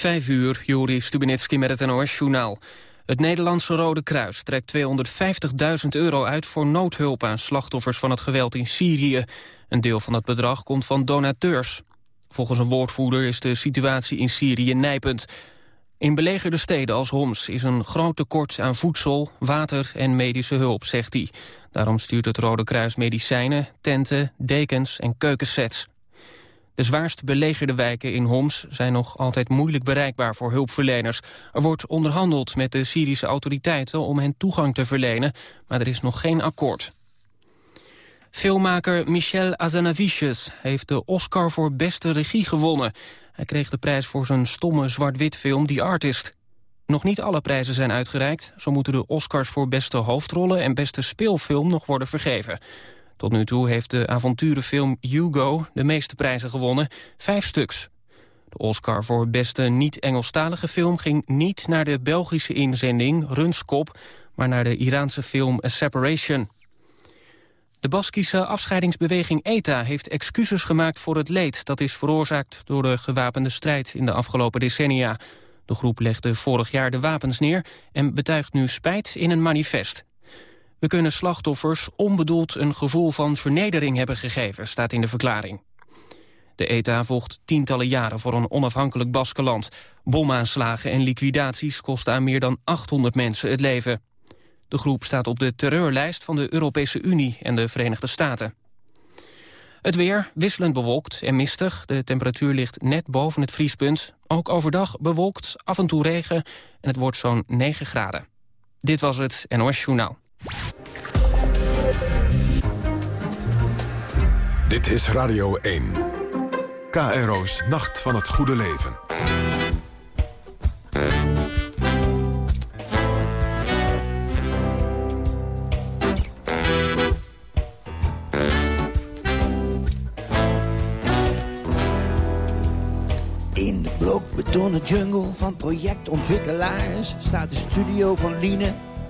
Vijf uur, Juri Stubenitski met het NOS-journaal. Het Nederlandse Rode Kruis trekt 250.000 euro uit voor noodhulp aan slachtoffers van het geweld in Syrië. Een deel van het bedrag komt van donateurs. Volgens een woordvoerder is de situatie in Syrië nijpend. In belegerde steden als Homs is een groot tekort aan voedsel, water en medische hulp, zegt hij. Daarom stuurt het Rode Kruis medicijnen, tenten, dekens en keukensets. De zwaarst belegerde wijken in Homs zijn nog altijd moeilijk bereikbaar voor hulpverleners. Er wordt onderhandeld met de Syrische autoriteiten om hen toegang te verlenen, maar er is nog geen akkoord. Filmmaker Michel Azanavicius heeft de Oscar voor beste regie gewonnen. Hij kreeg de prijs voor zijn stomme zwart-wit film The Artist. Nog niet alle prijzen zijn uitgereikt. Zo moeten de Oscars voor beste hoofdrollen en beste speelfilm nog worden vergeven. Tot nu toe heeft de avonturenfilm Hugo de meeste prijzen gewonnen, vijf stuks. De Oscar voor beste niet-Engelstalige film ging niet naar de Belgische inzending Runskop, maar naar de Iraanse film A Separation. De Baskische afscheidingsbeweging ETA heeft excuses gemaakt voor het leed... dat is veroorzaakt door de gewapende strijd in de afgelopen decennia. De groep legde vorig jaar de wapens neer en betuigt nu spijt in een manifest. We kunnen slachtoffers onbedoeld een gevoel van vernedering hebben gegeven, staat in de verklaring. De ETA volgt tientallen jaren voor een onafhankelijk Baskeland. Bomaanslagen en liquidaties kosten aan meer dan 800 mensen het leven. De groep staat op de terreurlijst van de Europese Unie en de Verenigde Staten. Het weer wisselend bewolkt en mistig. De temperatuur ligt net boven het vriespunt. Ook overdag bewolkt, af en toe regen en het wordt zo'n 9 graden. Dit was het NOS Journaal. Dit is Radio 1. KRO's Nacht van het Goede Leven. In de blokbetonnen jungle van projectontwikkelaars... staat de studio van Liene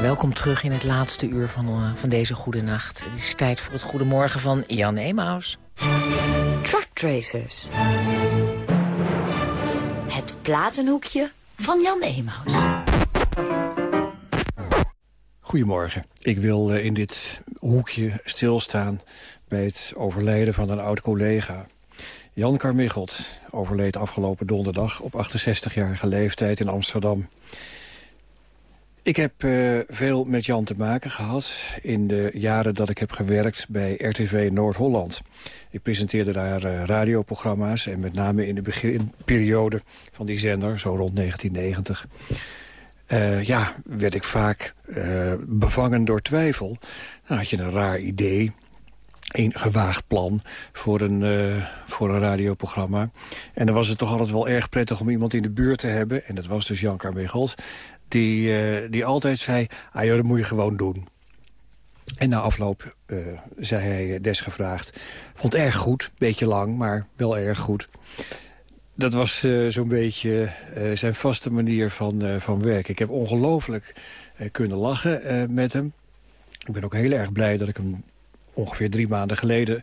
Welkom terug in het laatste uur van, uh, van deze goede nacht. Het is tijd voor het goedemorgen van Jan Emaus. Truck Tracers. Het platenhoekje van Jan Emaus. Goedemorgen. Ik wil uh, in dit hoekje stilstaan bij het overlijden van een oud-collega. Jan Carmichelt overleed afgelopen donderdag op 68-jarige leeftijd in Amsterdam. Ik heb uh, veel met Jan te maken gehad in de jaren dat ik heb gewerkt bij RTV Noord-Holland. Ik presenteerde daar uh, radioprogramma's en met name in de beginperiode van die zender, zo rond 1990. Uh, ja, werd ik vaak bevangen door twijfel. Dan had je een raar idee, een gewaagd plan voor een, voor een radioprogramma. En dan was het toch altijd wel erg prettig om iemand in de buurt te hebben. En dat was dus Jan Carmichelt die, uh, die altijd zei, ah joh, dat moet je gewoon doen. En na afloop uh, zei hij desgevraagd, vond erg goed, beetje lang, maar wel erg goed. Dat was zo'n beetje zijn vaste manier van, van werken. Ik heb ongelooflijk kunnen lachen met hem. Ik ben ook heel erg blij dat ik hem ongeveer drie maanden geleden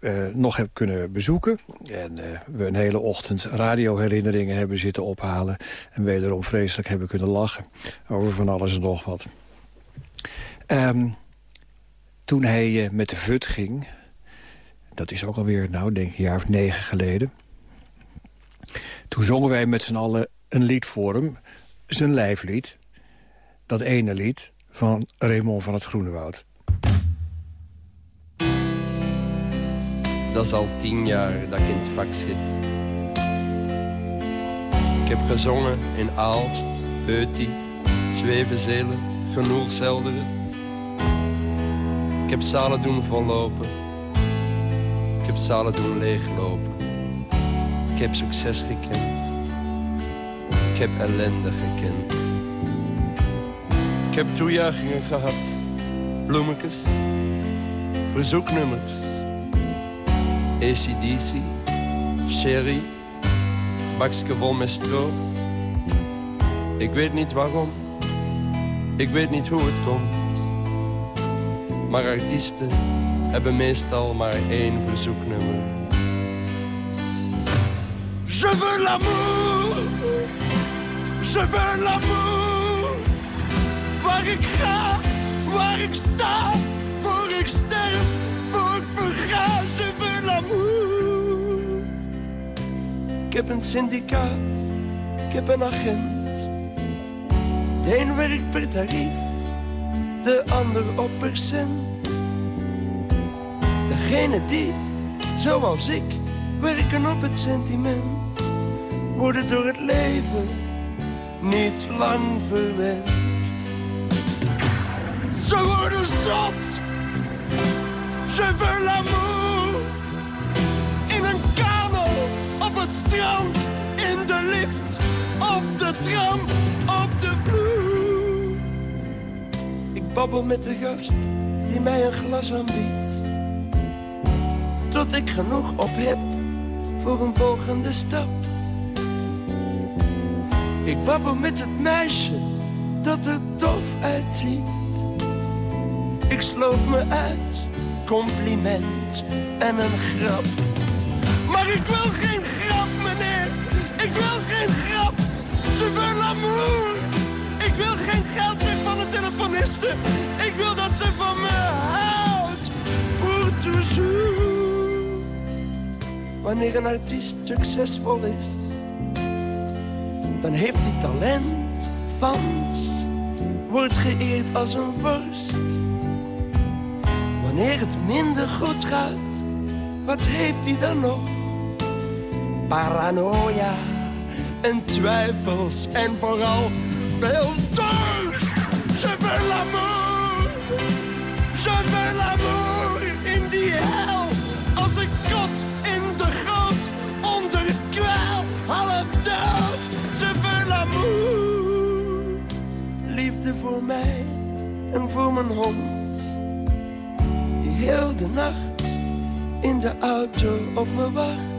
uh, nog heb kunnen bezoeken. En uh, we een hele ochtend radioherinneringen hebben zitten ophalen. En wederom vreselijk hebben kunnen lachen over van alles en nog wat. Um, toen hij uh, met de VUT ging... dat is ook alweer, nou, denk ik, een jaar of negen geleden... toen zongen wij met z'n allen een lied voor hem. Zijn lijflied. dat ene lied van Raymond van het Groenewoud. Dat is al tien jaar dat ik in het vak zit. Ik heb gezongen in Aalst, Peuty, Zwevenzelen, Genoelselderen. Ik heb zalen doen vollopen. Ik heb zalen doen leeglopen. Ik heb succes gekend. Ik heb ellende gekend. Ik heb toejuichingen gehad. Bloemetjes. Verzoeknummers. ACDC. Sherry. Bakske vol met stro. Ik weet niet waarom. Ik weet niet hoe het komt. Maar artiesten hebben meestal maar één verzoeknummer. Je veux l'amour, je veux l'amour. Waar ik ga, waar ik sta, voor ik sterf, voor ik verga. Heb een syndicaat, ik heb een agent. De een werkt per tarief, de ander op percent. Degene die, zoals ik, werken op het sentiment, worden door het leven niet lang verwend. Ze worden zot, je veux l'amour. Het in de lift, op de tram, op de vloer. Ik babbel met de gast die mij een glas aanbiedt. Tot ik genoeg op heb voor een volgende stap. Ik babbel met het meisje dat er tof uitziet. Ik sloof me uit, compliment en een grap. Ik wil geen grap, meneer. Ik wil geen grap. Veux l'amour. Ik wil geen geld meer van de telefoniste. Ik wil dat ze van me houdt. Pour toujours. Wanneer een artiest succesvol is, dan heeft hij talent, fans, wordt geëerd als een vorst. Wanneer het minder goed gaat, wat heeft hij dan nog? Paranoia en twijfels en vooral veel dorst. Je veux l'amour, je veux l'amour in die hel. Als ik kot in de grond, onder kwel, half dood. Je veux l'amour, liefde voor mij en voor mijn hond. Die heel de nacht in de auto op me wacht.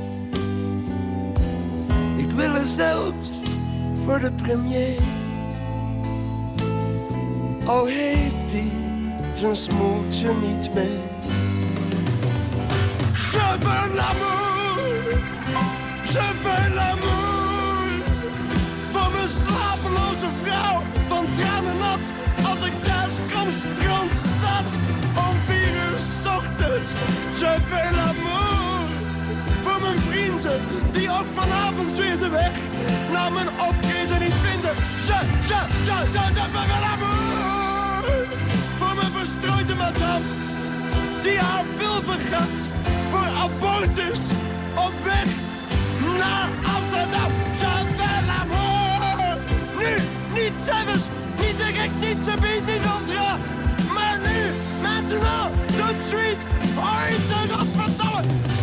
Ik wil er zelfs voor de premier. Al heeft hij zijn smoeltje niet mee. Je veux l'amour, je veux l'amour. Voor mijn slapeloze vrouw, van tranen nat. Als ik thuis kom, strand zat. Om vier uur ochtends, je veux l'amour. Mijn vrienden, die ook vanavond weer de weg naar mijn optreden niet vinden. Je, je, je, je veux l'amour. Voor mijn verstrooide madame, die haar wil vergat. Voor abortus, op weg naar Amsterdam. Veux l'amour. Nu, niet zelfs, niet direct, niet te bieden, niet contra. Maar nu, maintenant, tout de suite, ooit de godverdomme.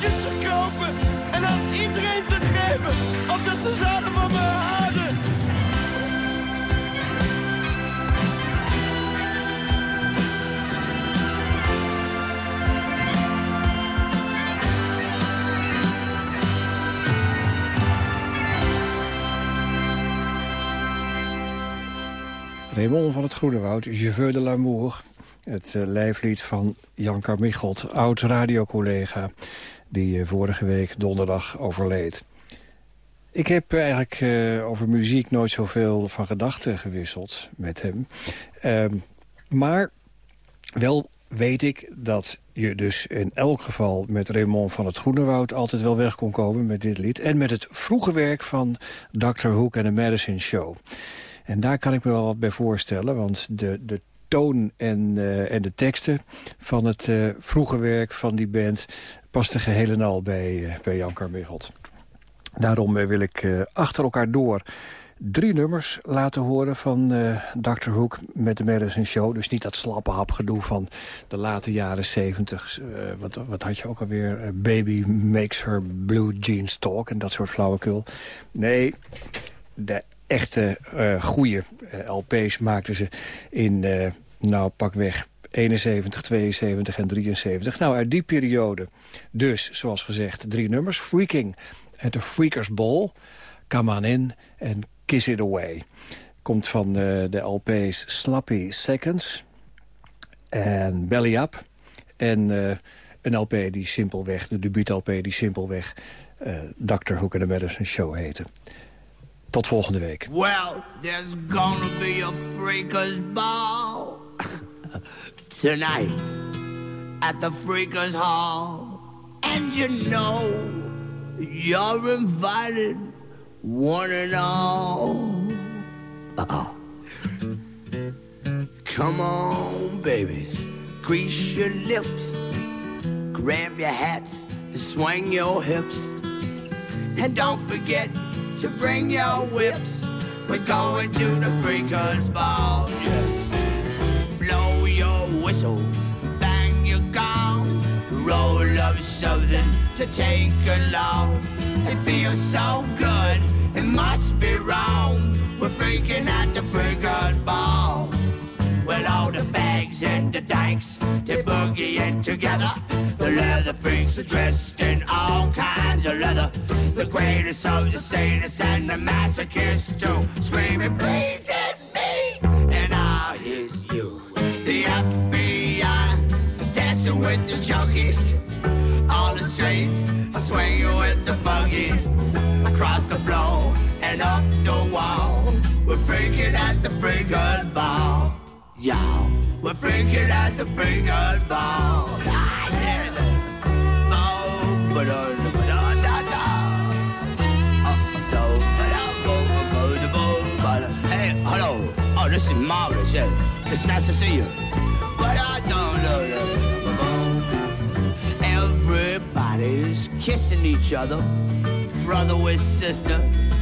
Cadeautjes te kopen. En aan iedereen te geven, omdat ze zouden van me houden. Raymond van het Groenewoud, Je veux de l'amour. Het eh, lijflied van Jan Carmichelt, oud radiocollega... die eh, vorige week donderdag overleed. Ik heb eigenlijk eh, over muziek nooit zoveel van gedachten gewisseld met hem. Ehm, maar wel weet ik dat je dus in elk geval met Raymond van het Groenewoud... altijd wel weg kon komen met dit lied. En met het vroege werk van Dr. Hook en de Madison Show. En daar kan ik me wel wat bij voorstellen, want de, de toon en, uh, en de teksten van het uh, vroege werk van die band... pasten geheel en al bij, uh, bij Jan Carmichelt. Daarom wil ik achter elkaar door drie nummers laten horen van uh, Dr. Hook met de Madison Show. Dus niet dat slappe hapgedoe van de late jaren zeventig. Uh, wat, wat had je ook alweer? Baby makes her blue jeans talk en dat soort flauwekul. Nee, de echte goede LP's maakten ze in, nou pakweg 71, 72 en 73. Nou, uit die periode dus, zoals gezegd, drie nummers. Freaking at the Freakers Ball, Come On In en Kiss It Away. Komt van uh, de LP's Slappy Seconds en Belly Up. En uh, een LP die simpelweg, de debuut-LP die simpelweg uh, Dr. Hook and the Medicine Show heette. Tot volgende week. Well, there's gonna be a freakers ball tonight at the freakers hall. And you know you're invited one and all. Uh-oh. Come on, babies, grease your lips, grab your hats, and swing your hips. And don't forget to bring your whips. We're going to the Freakers Ball, yes. Whistle, bang your gong, roll up something to take along. It feels so good, it must be wrong. We're freaking at the Freakers Ball. Well, all the fags and the dykes, they're boogieing together. The leather freaks are dressed in all kinds of leather. The greatest of the sadists and the masochists too, screaming, please junkies on the streets, swinging with the funkies across the floor and up the wall. We're freaking at the freakers ball, y'all. We're freaking at the freakers ball. Ah. Oh, Hey, hello. Oh, this is marvelous. Yeah, it's nice to see you. But I don't know. Everybody's kissing each other, brother with sister,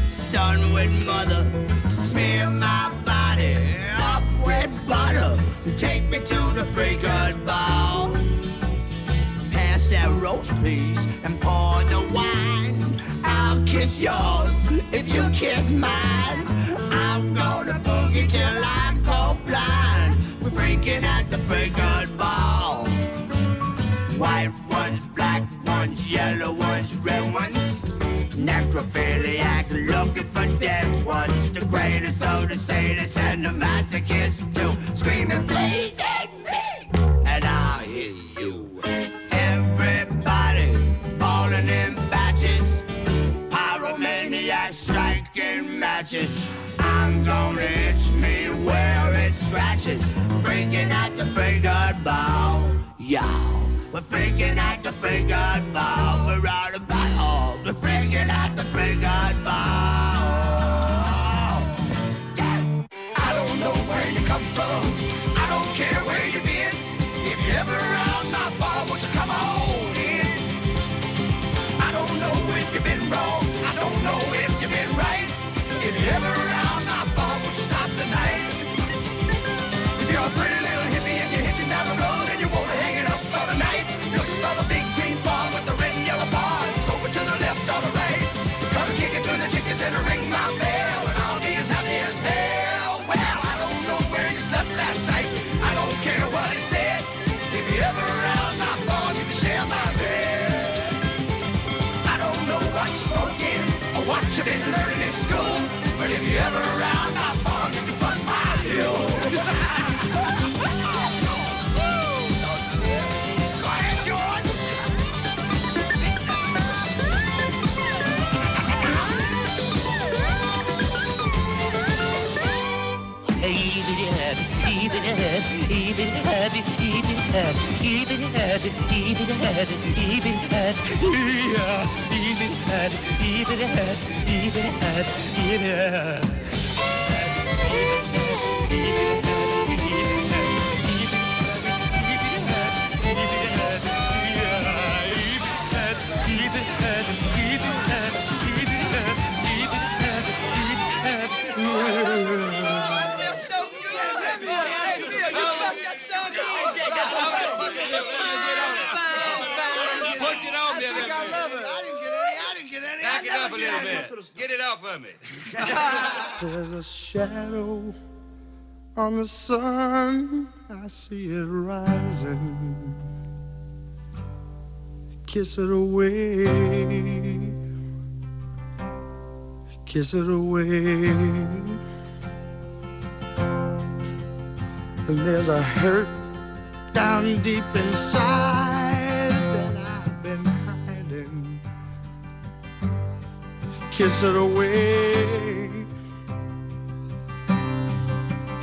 son with mother. Smear my body up with butter. Take me to the freakers ball. Pass that roast, please, and pour the wine. I'll kiss yours if you kiss mine. I'm gonna boogie till I go blind. Necrophiliac looking for dead ones. The greatest of the sadists and the masochists too. Screaming, please hit me! And I'll hit you. Everybody falling in batches. Pyromaniacs striking matches. I'm gonna itch me where it scratches. Freaking at the freaking ball. Y'all. We're freaking at the freaking ball. We're out about all. We're freaking at the freaking ball. head, even head, even head, even head, yeah, even head, even head, even head, even head. It off there. I didn't get any. I didn't get any. Back I it up a little bit. Get it out for me. There's a shadow on the sun. I see it rising. Kiss it away. Kiss it away. And there's a hurt down deep inside Kiss it away.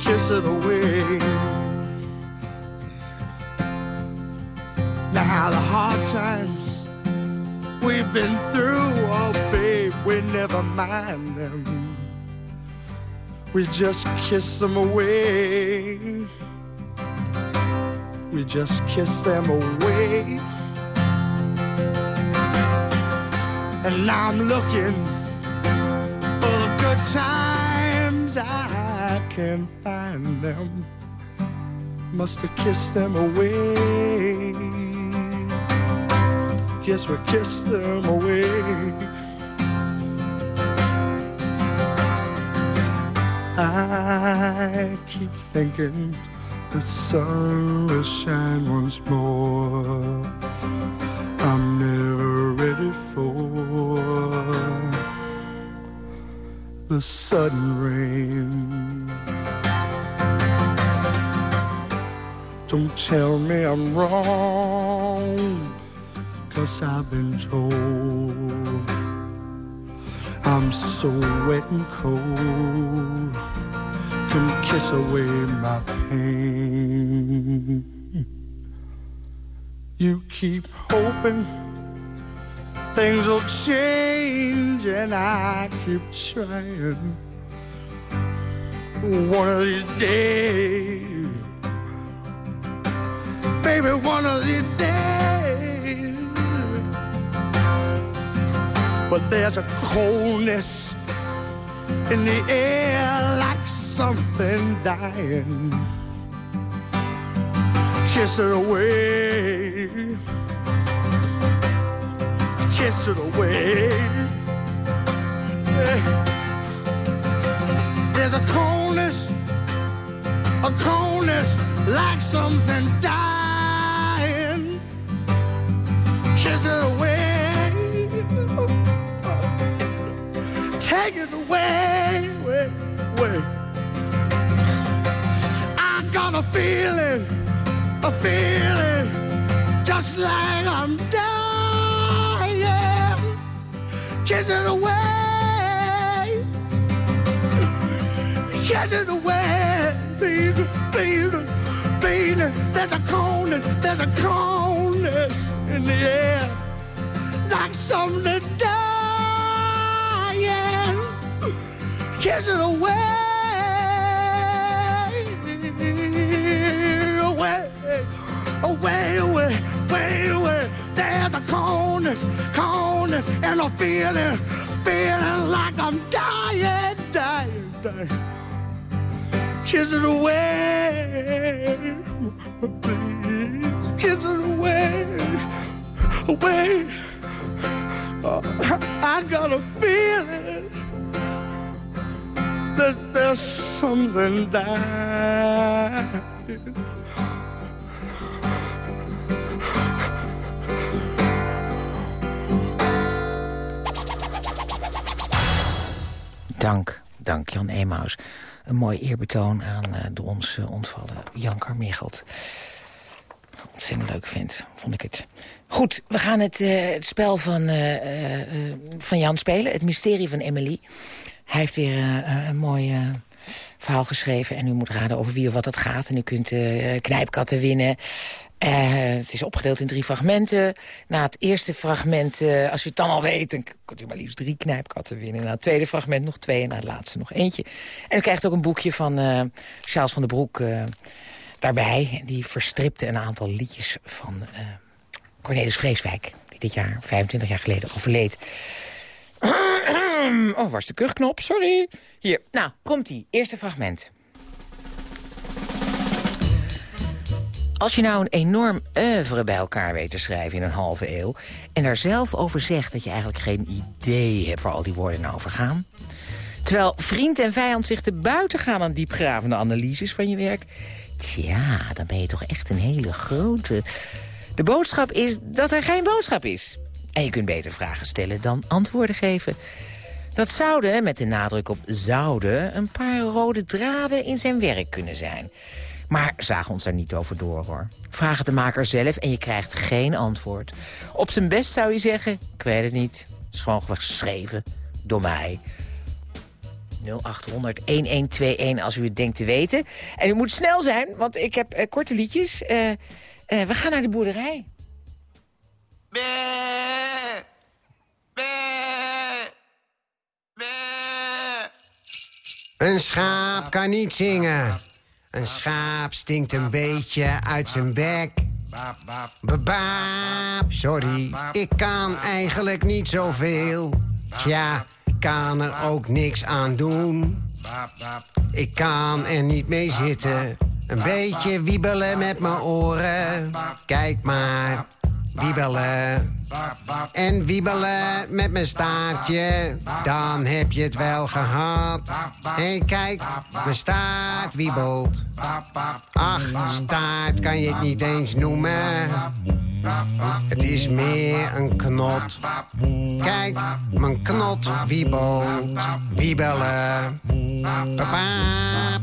Kiss it away. Now the hard times we've been through, oh babe, we never mind them. We just kiss them away. We just kiss them away. And now I'm looking times. I can't find them. Must have kissed them away. Guess we kissed them away. I keep thinking the sun will shine once more. I'm the sudden rain. Don't tell me I'm wrong, cause I've been told I'm so wet and cold, can kiss away my pain. You keep hoping things will change, and I keep trying. One of these days, baby, one of these days. But there's a coldness in the air like something dying. Kiss it away. Kiss it away. There's a coldness, a coldness like something dying. Kiss it away. Take it away, way, way. I got a feeling, a feeling, just like I'm dying. Kiss it away, kiss it away, baby, baby, baby. There's a coldness, there's a coldness in the air, like something dying. Kiss it away, and a feeling, feeling like I'm dying, dying, dying. Kiss it away, please. Kiss it away, away. Uh, I got a feeling that there's something dying. Dank, dank Jan Emaus. Een mooi eerbetoon aan eh, de ons eh, ontvallen Jan Carmichelt. Ontzettend leuk vindt, vond ik het. Goed, we gaan het, eh, het spel van, van Jan spelen. Het mysterie van Emily. Hij heeft weer een mooi verhaal geschreven. En u moet raden over wie of wat het gaat. En u kunt knijpkatten winnen. Eh, het is opgedeeld in drie fragmenten. Na het eerste fragment, eh, als u het dan al weet... dan kunt u maar liefst drie knijpkatten winnen. Na het tweede fragment nog twee en na het laatste nog eentje. En u krijgt ook een boekje van eh, Charles van den Broek daarbij. Die verstripte een aantal liedjes van Cornelis Vreeswijk... die dit jaar, 25 jaar geleden, overleed. Oh, waar is de kuchknop? Sorry. Hier, nou, komt-ie. Eerste fragment. Als je nou een enorm oeuvre bij elkaar weet te schrijven in een halve eeuw... en daar zelf over zegt dat je eigenlijk geen idee hebt waar al die woorden nou over gaan... terwijl vriend en vijand zich te buiten gaan aan diepgravende analyses van je werk... tja, dan ben je toch echt een hele grote... De boodschap is dat er geen boodschap is. En je kunt beter vragen stellen dan antwoorden geven. Dat zouden, met de nadruk op zouden... een paar rode draden in zijn werk kunnen zijn... Maar zagen ons daar niet over door, hoor. Vraag het de maker zelf en je krijgt geen antwoord. Op zijn best zou je zeggen, ik weet het niet. Het is gewoon geschreven door mij. 0800-1121 als u het denkt te weten. En u moet snel zijn, want ik heb eh, korte liedjes. Eh, eh, we gaan naar de boerderij. Een schaap kan niet zingen. Een schaap stinkt een beetje uit zijn bek. Babaap, sorry, ik kan eigenlijk niet zoveel. Tja, kan er ook niks aan doen. Ik kan er niet mee zitten. Een beetje wiebelen met mijn oren. Kijk maar, wiebelen. En wiebelen met mijn staartje, dan heb je het wel gehad. Hé, hey, kijk, mijn staart wiebelt. Ach, staart kan je het niet eens noemen. Het is meer een knot. Kijk, mijn knot wiebelt. Wiebelen. Papa.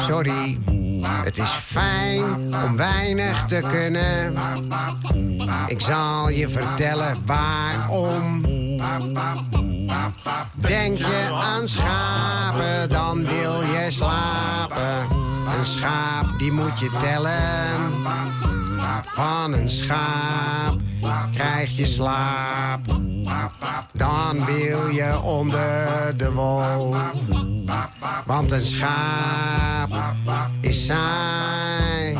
Sorry. Het is fijn om weinig te kunnen. Ik zal je vertellen waarom. Denk je aan schapen, dan wil je slapen. Een schaap die moet je tellen. Van een schaap krijg je slaap. Dan wil je onder de wol. Want een schaap is saai.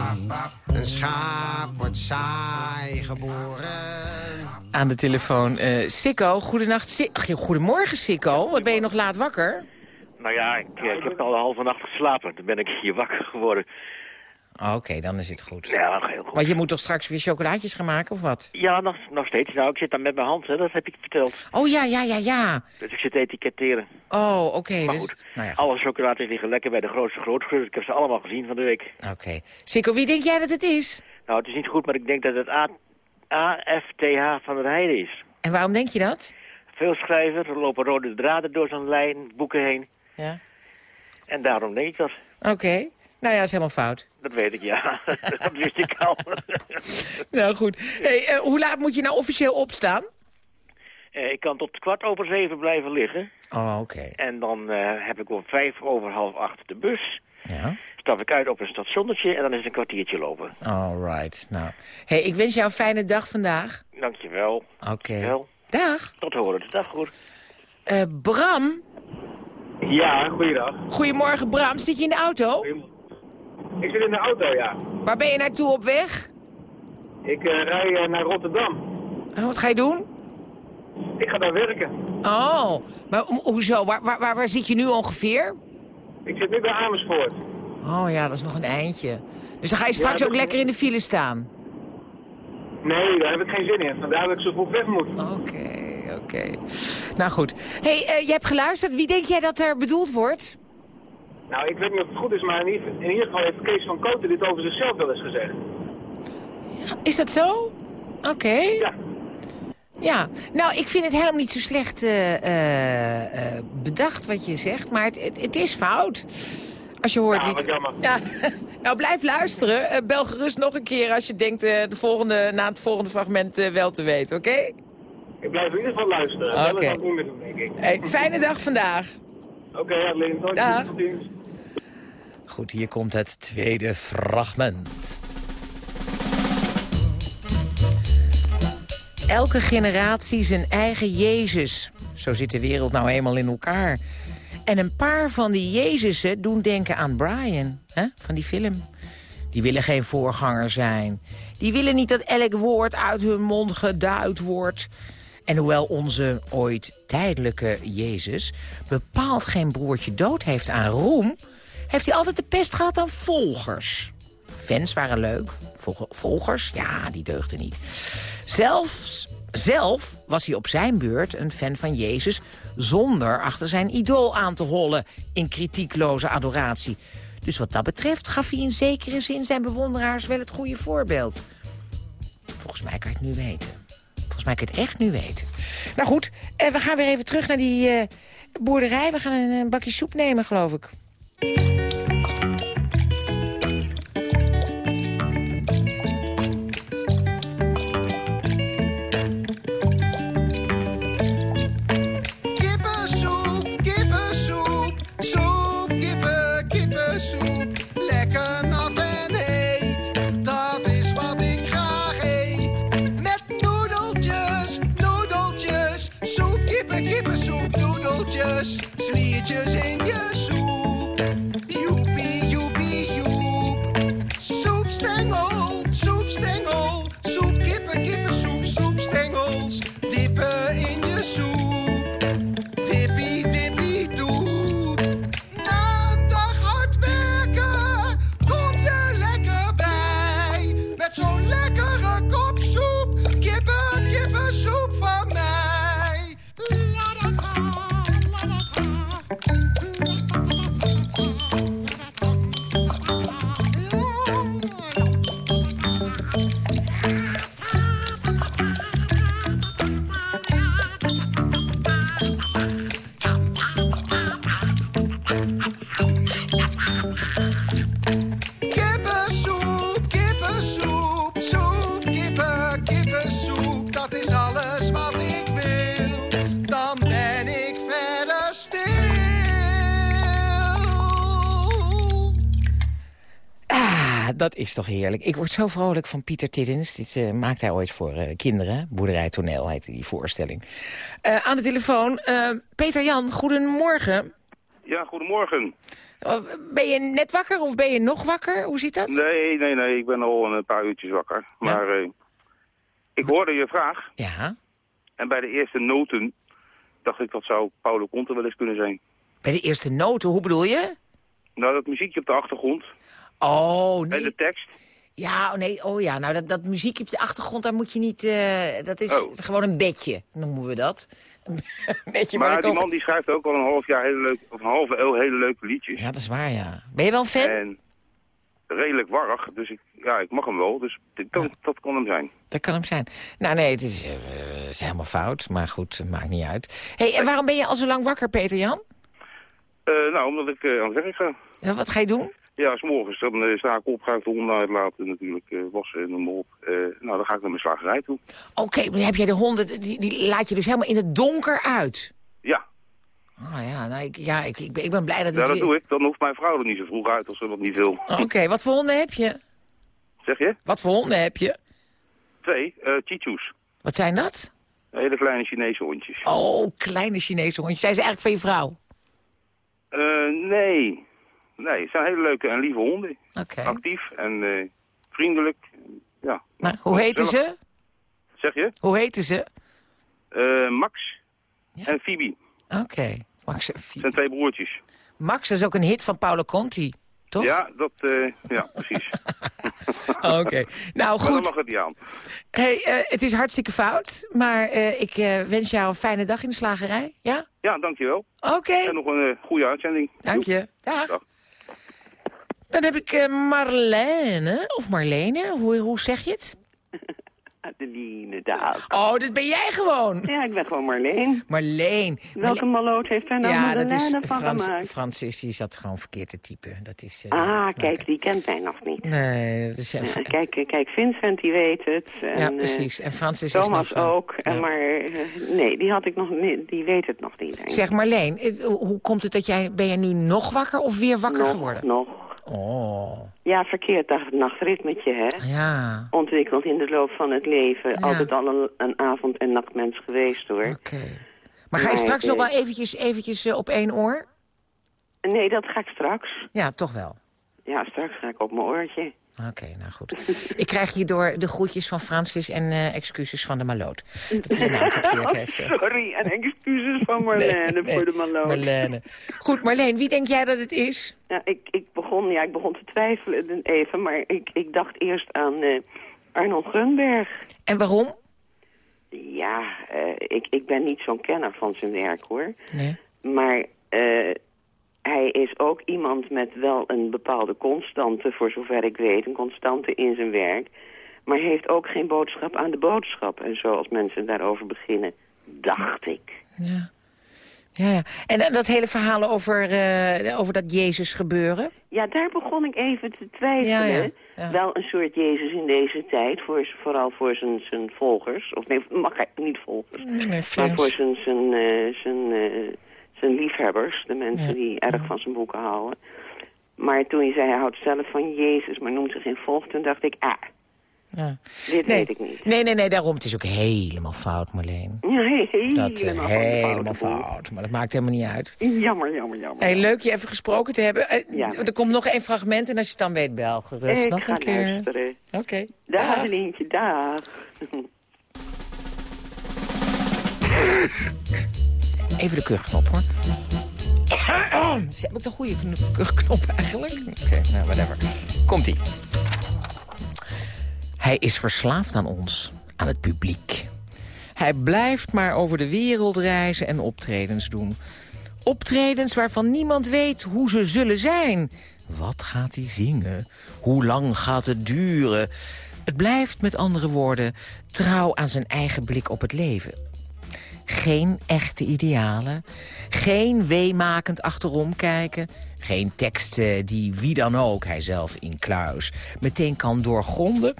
Een schaap wordt saai geboren. Aan de telefoon uh, Sikko. Goedenacht. Si Ach, goedemorgen Sikko. Wat ben je nog laat wakker? Nou ja, ik, ik heb al een halve nacht geslapen. Toen ben ik hier wakker geworden. Oh, Oké, okay, dan is het goed. Ja, heel goed. Want je moet toch straks weer chocolaatjes gaan maken, of wat? Ja, nog, nog steeds. Nou, ik zit dan met mijn hand, hè. dat heb ik verteld. Oh ja, ja, ja, ja. Dus ik zit te etiketteren. Oh, oké. Okay, maar dus... goed, nou ja, goed. alle chocolaatjes liggen lekker bij de grootste grootgeus. Ik heb ze allemaal gezien van de week. Oké. Okay. Sikko, wie denk jij dat het is? Nou, het is niet goed, maar ik denk dat het A AFTH van der Heide is. En waarom denk je dat? Veel schrijver, er lopen rode draden door zo'n lijn, boeken heen. Ja. En daarom denk ik dat. Oké. Okay. Nou ja, dat is helemaal fout. Dat weet ik, ja. dat wist ik al. nou goed. Hey, uh, hoe laat moet je nou officieel opstaan? Uh, ik kan tot kwart over zeven blijven liggen. Oh, oké. Okay. En dan uh, heb ik om vijf over half acht de bus. Ja. Stap ik uit op een stationnetje en dan is het een kwartiertje lopen. All right. Nou, hey, ik wens jou een fijne dag vandaag. Dankjewel. Oké. Okay. Dag. Tot horen. Dag, hoor. Uh, Bram? Ja, goeiedag. Goedemorgen, Bram. Zit je in de auto? Ik zit in de auto, ja. Waar ben je naartoe op weg? Ik uh, rij uh, naar Rotterdam. Oh, wat ga je doen? Ik ga daar werken. Oh, maar hoezo? Waar, waar, waar, waar zit je nu ongeveer? Ik zit nu bij Amersfoort. Oh ja, dat is nog een eindje. Dus dan ga je straks ja, ook lekker in de file staan? Nee, daar heb ik geen zin in. Vandaar dat ik zo vroeg weg moet. Oké, okay, oké. Okay. Nou goed. hey, uh, je hebt geluisterd. Wie denk jij dat er bedoeld wordt? Nou, ik weet niet of het goed is, maar in ieder, in ieder geval heeft Kees van Kooten dit over zichzelf wel eens gezegd. Ja, is dat zo? Oké. Okay. Ja. Ja, nou, ik vind het helemaal niet zo slecht uh, uh, bedacht wat je zegt, maar het, het, het, is fout. Als je hoort ja, jammer. Ja. Nou, blijf luisteren. Eh, bel gerust nog een keer als je denkt eh, de volgende, na het volgende fragment eh, wel te weten, oké? Ik blijf in ieder geval luisteren. Oké. Fijne dag vandaag. Oké, okay, alleen. Dag. Goed, hier komt het tweede fragment. Elke generatie zijn eigen Jezus. Zo zit de wereld nou eenmaal in elkaar. En een paar van die Jezusen doen denken aan Brian, hè, van die film. Die willen geen voorganger zijn. Die willen niet dat elk woord uit hun mond geduid wordt. En hoewel onze ooit tijdelijke Jezus bepaald geen broertje dood heeft aan roem... heeft hij altijd de pest gehad aan volgers. Fans waren leuk. Volg- Volgers, ja, die deugden niet. Zelfs, zelf was hij op zijn beurt een fan van Jezus... zonder achter zijn idool aan te hollen in kritiekloze adoratie. Dus wat dat betreft gaf hij in zekere zin zijn bewonderaars wel het goede voorbeeld. Volgens mij kan je het nu weten. Volgens mij kan je het echt nu weten. Nou goed, eh, we gaan weer even terug naar die eh, boerderij. We gaan een bakje soep nemen, geloof ik. Kippen, kippensoep. Sliertjes in je is toch heerlijk. Ik word zo vrolijk van Pieter Tiddens. Dit eh, maakt hij ooit voor eh, kinderen. Boerderij Toneel heette die voorstelling. Eh, aan de telefoon, Peter Jan, goedemorgen. Ja, goedemorgen. Oh, Ben je net wakker of ben je nog wakker? Hoe zit dat? Nee, nee, nee, ik ben al een paar uurtjes wakker. Maar ik hoorde je vraag. Ja. En bij de eerste noten dacht ik dat zou Paulo Conte wel eens kunnen zijn. Bij de eerste noten, hoe bedoel je? Nou, dat muziekje op de achtergrond. Oh, nee. En de tekst. Ja, oh nee, oh ja, nou dat, dat muziekje op de achtergrond, daar moet je niet... eh, dat is Oh. gewoon een bedje, noemen we dat. een bedje waar maar ik die over- man die schrijft ook al een half jaar hele leuke, of een halve eeuw hele leuke liedjes. Ja, dat is waar, ja. Ben je wel een fan? En redelijk warrig, dus ik, ja, ik mag hem wel. Dus dit- dat, dat kan hem zijn. Dat kan hem zijn. Nou nee, het is, eh, het is helemaal fout, maar goed, het maakt niet uit. hey, en waarom ben je al zo lang wakker, Peter Jan? Eh, nou, omdat ik aan het werk ga. Ja, wat ga je doen? Ja, s morgens dan eh, sta ik op, ga ik de honden uitlaten natuurlijk, eh, wassen en noem maar op. Eh, nou, dan ga ik naar mijn slagerij toe. Oké, maar heb jij de honden, die, die laat je dus helemaal in het donker uit? Ja, Oh ja, nou, ik, ja ik, ik, ben, ik ben blij dat ja het dat doe ik. Dan hoeft mijn vrouw er niet zo vroeg uit als ze dat niet wil. Oké, wat voor honden heb je? Zeg je? Wat voor honden heb je? Twee, eh chichus. Wat zijn dat? Hele kleine Chinese hondjes. Oh, kleine Chinese hondjes. Zijn ze eigenlijk van je vrouw? Eh, nee. Nee, het zijn hele leuke en lieve honden. Oké. Actief en eh, vriendelijk. Ja. Maar hoe heten ze? Zeg je? Hoe heten ze? Eh, Max en Phoebe. Oké, Max en Phoebe. zijn twee broertjes. Max is ook een hit van Paolo Conti, toch? Ja, dat, eh, ja, precies. Oké, nou Maar dan goed. mag het niet aan. Hey, het is hartstikke fout, maar ik wens jou een fijne dag in de slagerij. Ja? Ja, dankjewel. Oké. En nog een goede uitzending. Dank je. Joep. Dag. Dan heb ik eh, Marlene, of Marlene, hoe, hoe zeg je het? Adeline, dag. Oh, dat ben jij gewoon. Ja, ik ben gewoon Marleen. Marleen. Welke malloot heeft daar nou ja, dat is van Frans, gemaakt? Francis, die zat gewoon verkeerd te typen. Dat is, eh, Ah, kijk, die kent mij nog niet. Nee, dat is even... Ja, kijk, kijk, Vincent die weet het. En, Ja, eh, precies. En Francis is Thomas nog... eh, ook. En maar nee, die had ik nog. Die weet het nog niet. denk. Zeg Marleen, hoe hoe komt het dat jij... Ben jij nu nog wakker of weer wakker Nog, geworden? Nog. Oh. Ja, verkeerd dag- nachtritmetje, hè? Ja. Ontwikkeld in de loop van het leven. Ja. Altijd al een, een avond- en nachtmens geweest, hoor. Oké. Maar ga je straks nog wel eventjes, eventjes eh, op één oor? Nee, dat ga ik straks. Ja, toch wel. Ja, straks ga ik op mijn oortje. Oké, nou goed. Ik krijg hierdoor de groetjes van Francis en eh, excuses van de maloot. Dat hij de naam verkeerd heeft. eh. Sorry, en excuses van Marlene Nee, voor de maloot. Marlene. Goed, Marleen, wie denk jij dat het is? Ja, ik, ik, begon, ja, ik begon te twijfelen even, maar ik, ik dacht eerst aan eh Arnold Grunberg. En waarom? Ja, eh, ik, ik ben niet zo'n kenner van zijn werk, hoor. Nee. Maar hij is ook iemand met wel een bepaalde constante, voor zover ik weet, een constante in zijn werk. Maar heeft ook geen boodschap aan de boodschap. En zoals mensen daarover beginnen, dacht ik. Ja. Ja, ja. En dan dat hele verhaal over, eh, over dat Jezus gebeuren? Ja, daar begon ik even te twijfelen. Ja, ja, ja. Wel een soort Jezus in deze tijd, voor, vooral voor zijn, zijn volgers. Of nee, mag hij niet volgers. Nee, maar voor zijn, zijn, eh, zijn, eh, zijn liefhebbers, de mensen Ja, die erg van zijn boeken houden. Maar toen je zei, hij houdt zelf van Jezus, maar noemt zich geen volk, toen dacht ik, ah, Ja. dit Nee. weet ik niet. Nee, nee, nee, daarom. Het is ook helemaal fout, Marleen. Ja, he- Dat eh, van de helemaal fout. Maar dat maakt helemaal niet uit. Jammer, jammer, jammer. Hey, leuk je even gesproken te hebben. Eh, Ja. Er komt nog één fragment en als je het dan weet, bel gerust ik nog ga een keer. luisteren. Oké. Dag, Lientje, dag. Even de kuchknop, hoor. Heb ik de goede kn- kuchknop eigenlijk? Oké, nou, whatever. Komt-ie. Hij is verslaafd aan ons, aan het publiek. Hij blijft maar over de wereld reizen en optredens doen. Optredens waarvan niemand weet hoe ze zullen zijn. Wat gaat hij zingen? Hoe lang gaat het duren? Het blijft met andere woorden trouw aan zijn eigen blik op het leven. Geen echte idealen. Geen weemakend achterom kijken. Geen teksten die wie dan ook, hij zelf in kluis, meteen kan doorgronden.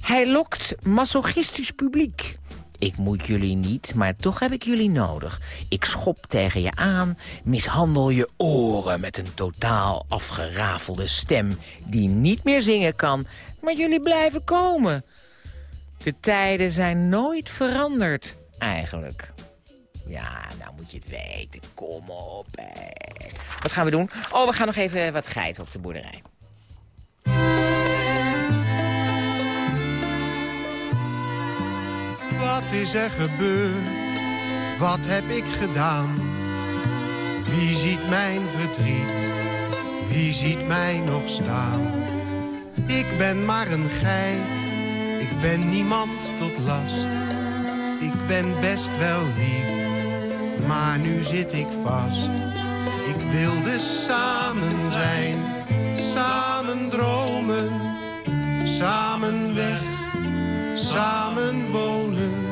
Hij lokt masochistisch publiek. Ik moet jullie niet, maar toch heb ik jullie nodig. Ik schop tegen je aan, mishandel je oren met een totaal afgerafelde stem... die niet meer zingen kan, maar jullie blijven komen. De tijden zijn nooit veranderd, eigenlijk. Ja, nou moet je het weten. Kom op, hè. Wat gaan we doen? Oh, we gaan nog even wat geiten op de boerderij. Wat is er gebeurd? Wat heb ik gedaan? Wie ziet mijn verdriet? Wie ziet mij nog staan? Ik ben maar een geit, ik ben niemand tot last. Ik ben best wel lief, maar nu zit ik vast. Ik wilde samen zijn, samen dromen, samen weg, samen wonen.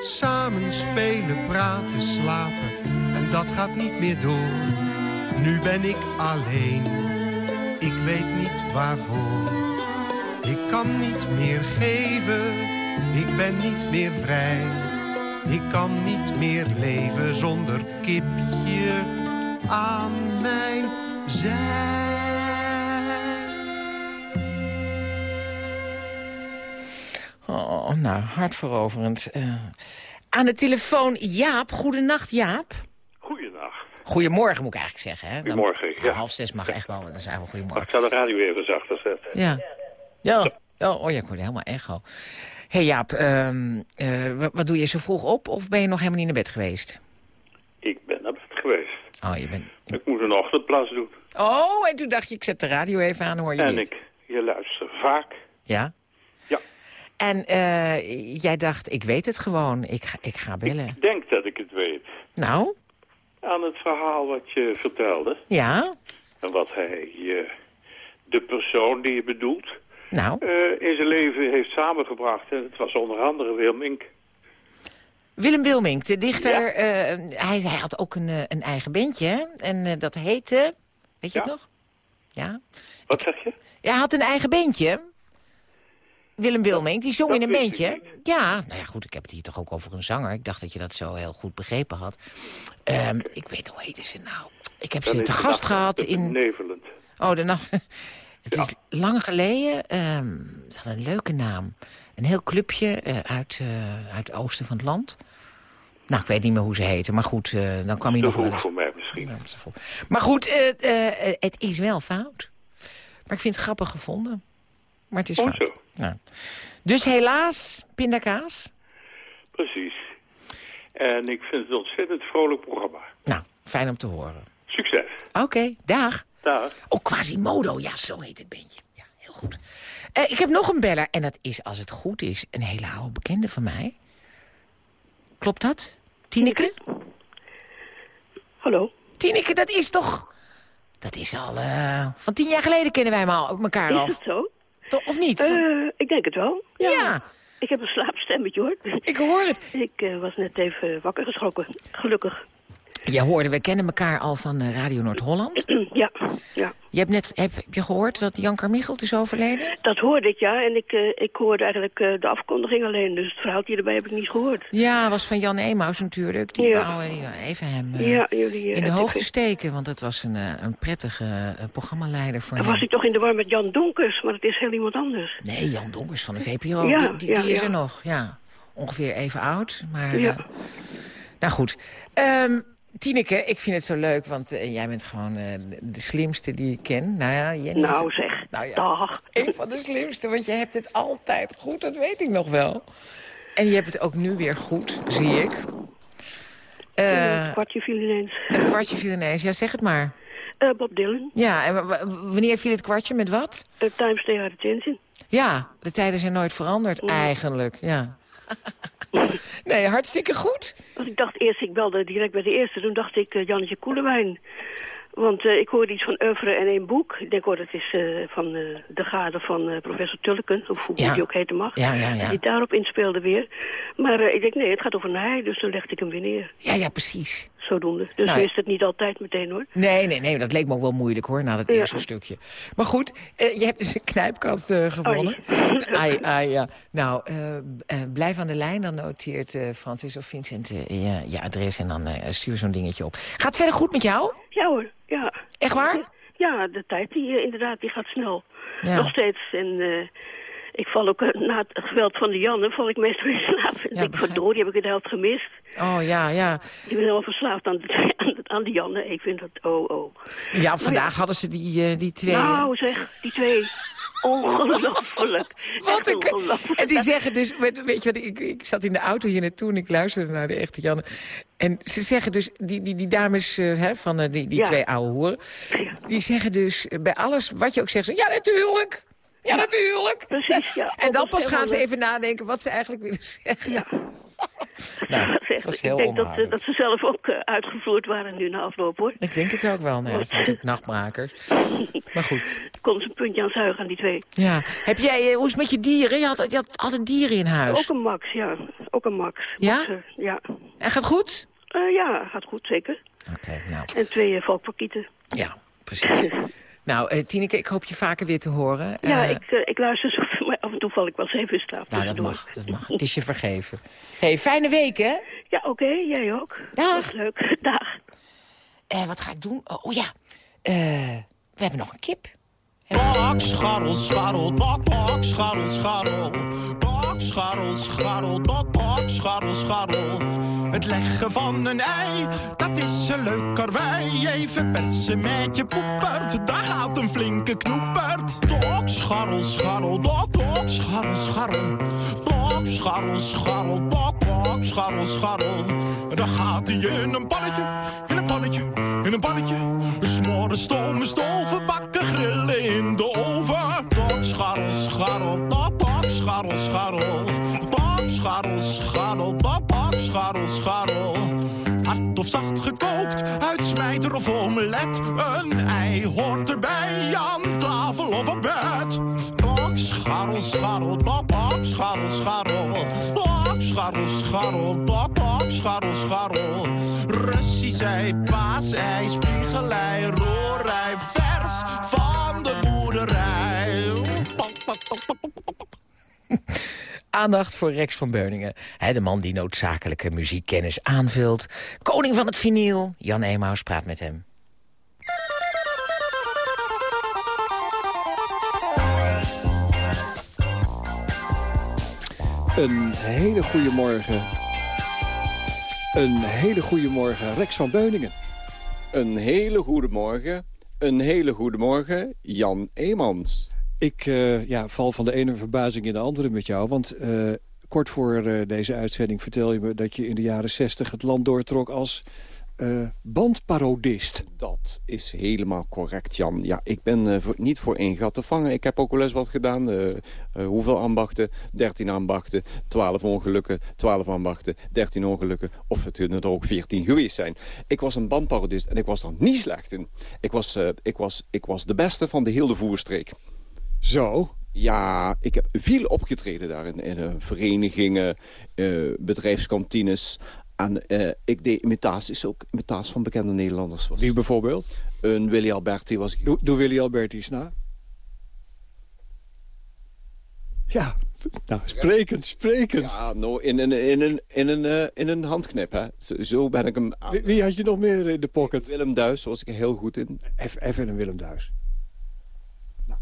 Samen spelen, praten, slapen en dat gaat niet meer door. Nu ben ik alleen, ik weet niet waarvoor. Ik kan niet meer geven, ik ben niet meer vrij. Ik kan niet meer leven zonder kipje aan mijn zij. Oh, nou, hartveroverend. Eh, aan de telefoon Jaap. Goedenacht, Jaap. Goeiedag. Goedemorgen moet ik eigenlijk zeggen. Hè? Dan- Goedemorgen, ja. Half zes mag echt wel, dan zijn we goedemorgen. Ik zal de radio even zachter zetten. Ja. Ja. ja. Oh ja, ik hoorde helemaal echo. Hey Jaap, ehm, eh, wat, doe je zo vroeg op of ben je nog helemaal niet naar bed geweest? Ik ben naar bed geweest. Oh, je bent... Ik moet een ochtendplas doen. Oh, en toen dacht je, ik zet de radio even aan, hoor je en dit. ik, je luistert vaak. Ja? Ja. En eh, jij dacht, ik weet het gewoon, ik ga, ik ga bellen. Ik denk dat ik het weet. Nou, Aan het verhaal wat je vertelde. ja, En wat hij, eh, de persoon die je bedoelt, nou. eh, in zijn leven heeft samengebracht. En het was onder andere Wilmink. Willem Wilmink, de dichter, eh, hij, hij had ook een, eh, een eigen bandje, hè? En dat heette, weet je het nog? Ja. Wat zeg je? Ja, hij had een eigen bandje. Willem Wilmink, die zong dat in een bandje. Ja, nou ja, goed, ik heb het hier toch ook over een zanger. Ik dacht dat je dat zo heel goed begrepen had. Ehm, ik weet, hoe heette ze nou? Ik heb Dan ze te gast gehad in... benevelend. Oh, de nacht... Het is lang geleden. ehm het had een leuke naam. Een heel clubje eh, uit, eh, uit het oosten van het land. Nou, ik weet niet meer hoe ze heten. Maar goed, eh, dan kwam hij nog wel voor mij misschien. Maar goed, het is wel fout. Maar ik vind het grappig gevonden. Maar het is Oh, fout. zo. Nou. Dus helaas, pindakaas. Precies. En ik vind het een ontzettend vrolijk programma. Nou, fijn om te horen. Succes. Oké, dag. Dag. Oh, Quasimodo. Ja, zo heet het bandje. Ja, heel goed. Eh, ik heb nog een beller. En dat is, als het goed is, een hele oude bekende van mij. Klopt dat? Tineke? Hallo. Tineke, dat is toch... Dat is al... eh, van tien jaar geleden kennen wij elkaar al. Is het zo? Toch, of niet? Eh, ik denk het wel. Ja. Ik heb een slaapstemmetje hoor. Ik hoor het. Ik was net even wakker geschrokken. Gelukkig. Je hoorde, we kennen elkaar al van eh, Radio Noord-Holland. ja, ja. Je hebt net heb, heb je gehoord dat Jan Carmichelt is overleden? Dat hoorde ik ja. En ik, eh, ik hoorde eigenlijk eh, de afkondiging alleen. Dus het verhaaltje erbij heb ik niet gehoord. Ja, was van Jan Emaus natuurlijk. Die Ja. wou even hem Ja, jullie, in de hoogte steken. Want het was een, een prettige programmaleider voor Dan hem. was ik toch in de war met Jan Donkers. Maar het is heel iemand anders. Nee, Jan Donkers van de VPRO. Ja, die die, is er nog, ja. Ongeveer even oud. Maar, Ja. nou goed. Ehm, Tineke, ik vind het zo leuk, want eh, jij bent gewoon eh, de, slimste die ik ken. Nou ja, Jenny Nou, zeg. Nou ja, Dag. een van de slimste, want je hebt het altijd goed, dat weet ik nog wel. En je hebt het ook nu weer goed, zie ik. Eh, het kwartje viel ineens. het kwartje viel ineens, ja, zeg het maar. Bob Dylan. Ja, en wa- wa- wanneer viel het kwartje, met wat? Times They Are Attention. Ja, de tijden zijn nooit veranderd, eigenlijk, ja. nee, hartstikke goed. Want ik dacht eerst, ik belde direct bij de eerste. Toen dacht ik uh, Jannetje Koelewijn. Want uh, ik hoorde iets van oeuvre en één boek. Ik denk, oh, dat is uh, van uh, de gade van professor Tulleken. Of hoe Ja. die ook heten mag. Ja, ja, ja. Die daarop inspeelde weer. Maar ik denk, nee, het gaat over hij. Dus toen legde ik hem weer neer. Ja, ja, precies. Zodoende. Dus Nou, is het niet altijd meteen, hoor. Nee, nee, nee, dat leek me ook wel moeilijk hoor, na dat Ja. eerste stukje. Maar goed, eh, je hebt dus een knijpkast eh, gewonnen. Ai, ai, ja. Nou, eh, blijf aan de lijn, dan noteert Francis of Vincent je, je adres en dan stuur zo'n dingetje op. Gaat het verder goed met jou? Ja hoor, ja. Echt waar? Ja, de tijd die inderdaad, die gaat snel. Ja. Nog steeds. En ik val ook eh, na het geweld van de Janne, val ik meestal in slaap. Ja, denk, verdorie, heb ik de helft gemist. Oh, ja, ja. Ik ben helemaal verslaafd aan, de, aan, de, aan Janne. Ik vind dat, oh, oh. Ja, vandaag hadden ze die, eh, die twee... Nou zeg, die twee. Ongelooflijk. Wat ongelooflijk. En die zeggen dus, weet je wat, ik, ik zat in de auto hier naartoe en ik luisterde naar de echte Janne. En ze zeggen dus, die, die, die dames eh, hè, van eh, die, die Ja. twee oude hoeren, die zeggen dus eh, bij alles wat je ook zegt, ze, ja natuurlijk, ja, natuurlijk. Precies, ja. En dan pas gaan ze even nadenken wat ze eigenlijk willen zeggen. Ja. Nou, Dat is was ik heel denk dat, eh, dat ze zelf ook eh, uitgevloerd waren nu na afloop, hoor. Ik denk het ook wel. Ja, dat zijn natuurlijk nachtmakers. Maar goed. Komt een puntje aan zuigen aan die twee. Ja. Heb jij, eh, hoe is het met je dieren? Je had, je had altijd dieren in huis. Ook een Max, ja. Ook een Max. Ja? Boxer, ja. En gaat goed? Eh, ja, gaat goed, zeker. Oké, nou. En twee uh, valkpakieten. Ja, precies. nou, eh, Tineke, ik hoop je vaker weer te horen. Ja, Eh, ik, eh, ik luister zo, maar af en toe val ik wel eens even in slaap. Nou, dat mag, dat mag. Het is je vergeven. Hey, fijne week, hè? Ja, oké, jij ook. Dag. Leuk, dag. Wat ga ik doen? Oh, oh ja, we hebben nog een kip. Bak, scharrel, scharrel, bak, bak, scharrel, scharrel. Bak, scharrel, scharrel, bak, bak, scharrel, scharrel. Het leggen van een ei, dat is een leuk karwei. Even persen met je poepert, daar gaat een flinke knoepert. Dok, scharrel, scharrel, dok, dok, scharrel, scharrel. Dok, scharrel, scharrel, dok, dok, scharrel, scharrel. Dan gaat hij in een pannetje, in een pannetje, in een pannetje. Smoren stomen stoven, bakken grillen in de oven. Dok, scharrel, scharrel, dok, dok, scharrel, scharrel. Dok, scharrel, scharrel, scharrel, scharrel. Of zacht gekookt, uitsmijter of omelet. Een ei hoort erbij, aan tafel of op bed. Dok, scharrel, scharrel, dok, dok, scharrel, scharrel. Dok, scharrel, scharrel, dok, dok, scharrel, scharrel. Russisch ei, paasei, spiegelei, roorei, vers van de boerderij. Aandacht voor Rex van Beuningen. De man die noodzakelijke muziekkennis aanvult. Koning van het vinyl. Jan Emaus praat met hem. Een hele goede morgen. Een hele goede morgen, Rex van Beuningen. Een hele goede morgen. Een hele goede morgen, Jan Eemans. Ik uh, ja, val van de ene verbazing in de andere met jou. Want uh, kort voor uh, deze uitzending vertel je me dat je in de jaren 60 het land doortrok als bandparodist. Dat is helemaal correct, Jan. Ja, ik ben niet voor één gat te vangen. Ik heb ook wel eens wat gedaan. Hoeveel ambachten? 13 ambachten, 12 ongelukken, 12 ambachten, 13 ongelukken. Of het kunnen er ook 14 geweest zijn. Ik was een bandparodist en ik was er niet slecht in. Ik was, ik was, ik was de beste van de hele voerstreek. Zo? Ja, ik heb veel opgetreden daar in, in verenigingen, bedrijfskantines, en uh, ik deed imitaties ook, imitaties van bekende Nederlanders. Was. Wie bijvoorbeeld? Een Willy Alberti was ik. Doe, doe Willy Alberti's na. Ja, nou, sprekend, sprekend. Ja, nou, in een, in een, in een, uh, in een handknip, hè. Zo, zo, ben ik hem... Aan... Wie, wie, had je nog meer in de pocket? Willem Duis was ik heel goed in. Even, even een Willem Duis.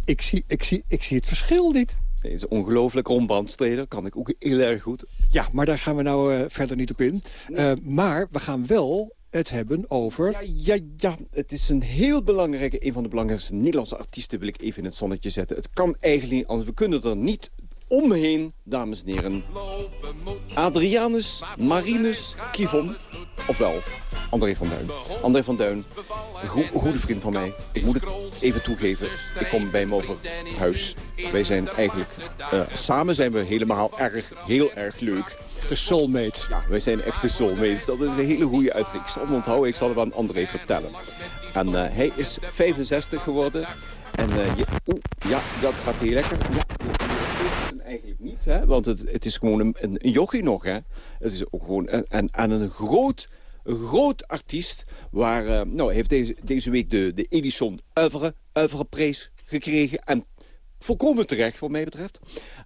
Ik, zie, ik, zie, ik zie het verschil niet. Deze ongelooflijk rondbandstreden kan ik ook heel erg goed. Ja, maar daar gaan we nou uh, verder niet op in. Uh, maar we gaan wel het hebben over... Ja, ja, ja, het is een heel belangrijke... een van de belangrijkste Nederlandse artiesten wil ik even in het zonnetje zetten. Het kan eigenlijk niet anders. We kunnen er niet omheen, dames en heren. Adrianus Marinus Kivon, ofwel André van Duin. André van Duin, een go goede vriend van mij. Ik moet het even toegeven, ik kom bij hem over huis. Wij zijn eigenlijk, uh, samen zijn we helemaal erg, heel erg leuk. De soulmates. Ja, wij zijn echte soulmates. Dat is een hele goede uitdrukking. Ik zal hem onthouden, ik zal het aan André vertellen. En uh, hij is 65 geworden. En uh, je, oeh, ja, dat gaat heel lekker. Ja, eigenlijk niet, hè? want het, het is gewoon een, een, jochie nog. Hè? Het is ook gewoon een, en, en een groot, groot artiest. Waar, uh, nou, heeft deze, deze week de, de Edison Oeuvre, Oeuvre prijs gekregen. En volkomen terecht, wat mij betreft.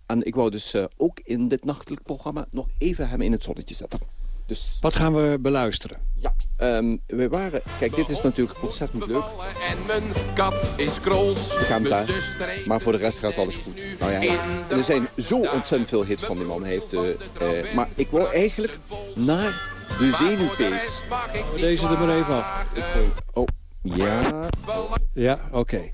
En ik wou dus uh, ook in dit nachtelijk programma nog even hem in het zonnetje zetten. Dus... Wat gaan we beluisteren? Ja, um, we waren... Kijk, dit is natuurlijk ontzettend leuk. En mijn kat is krols. We gaan daar. Maar voor de rest gaat alles goed. Nou ja, er zijn zo ontzettend veel hits van die man. Heeft, uh, uh, maar ik wou eigenlijk naar de zenuwpees. Deze er maar even af. Oh, ja. Ja, oké. Okay.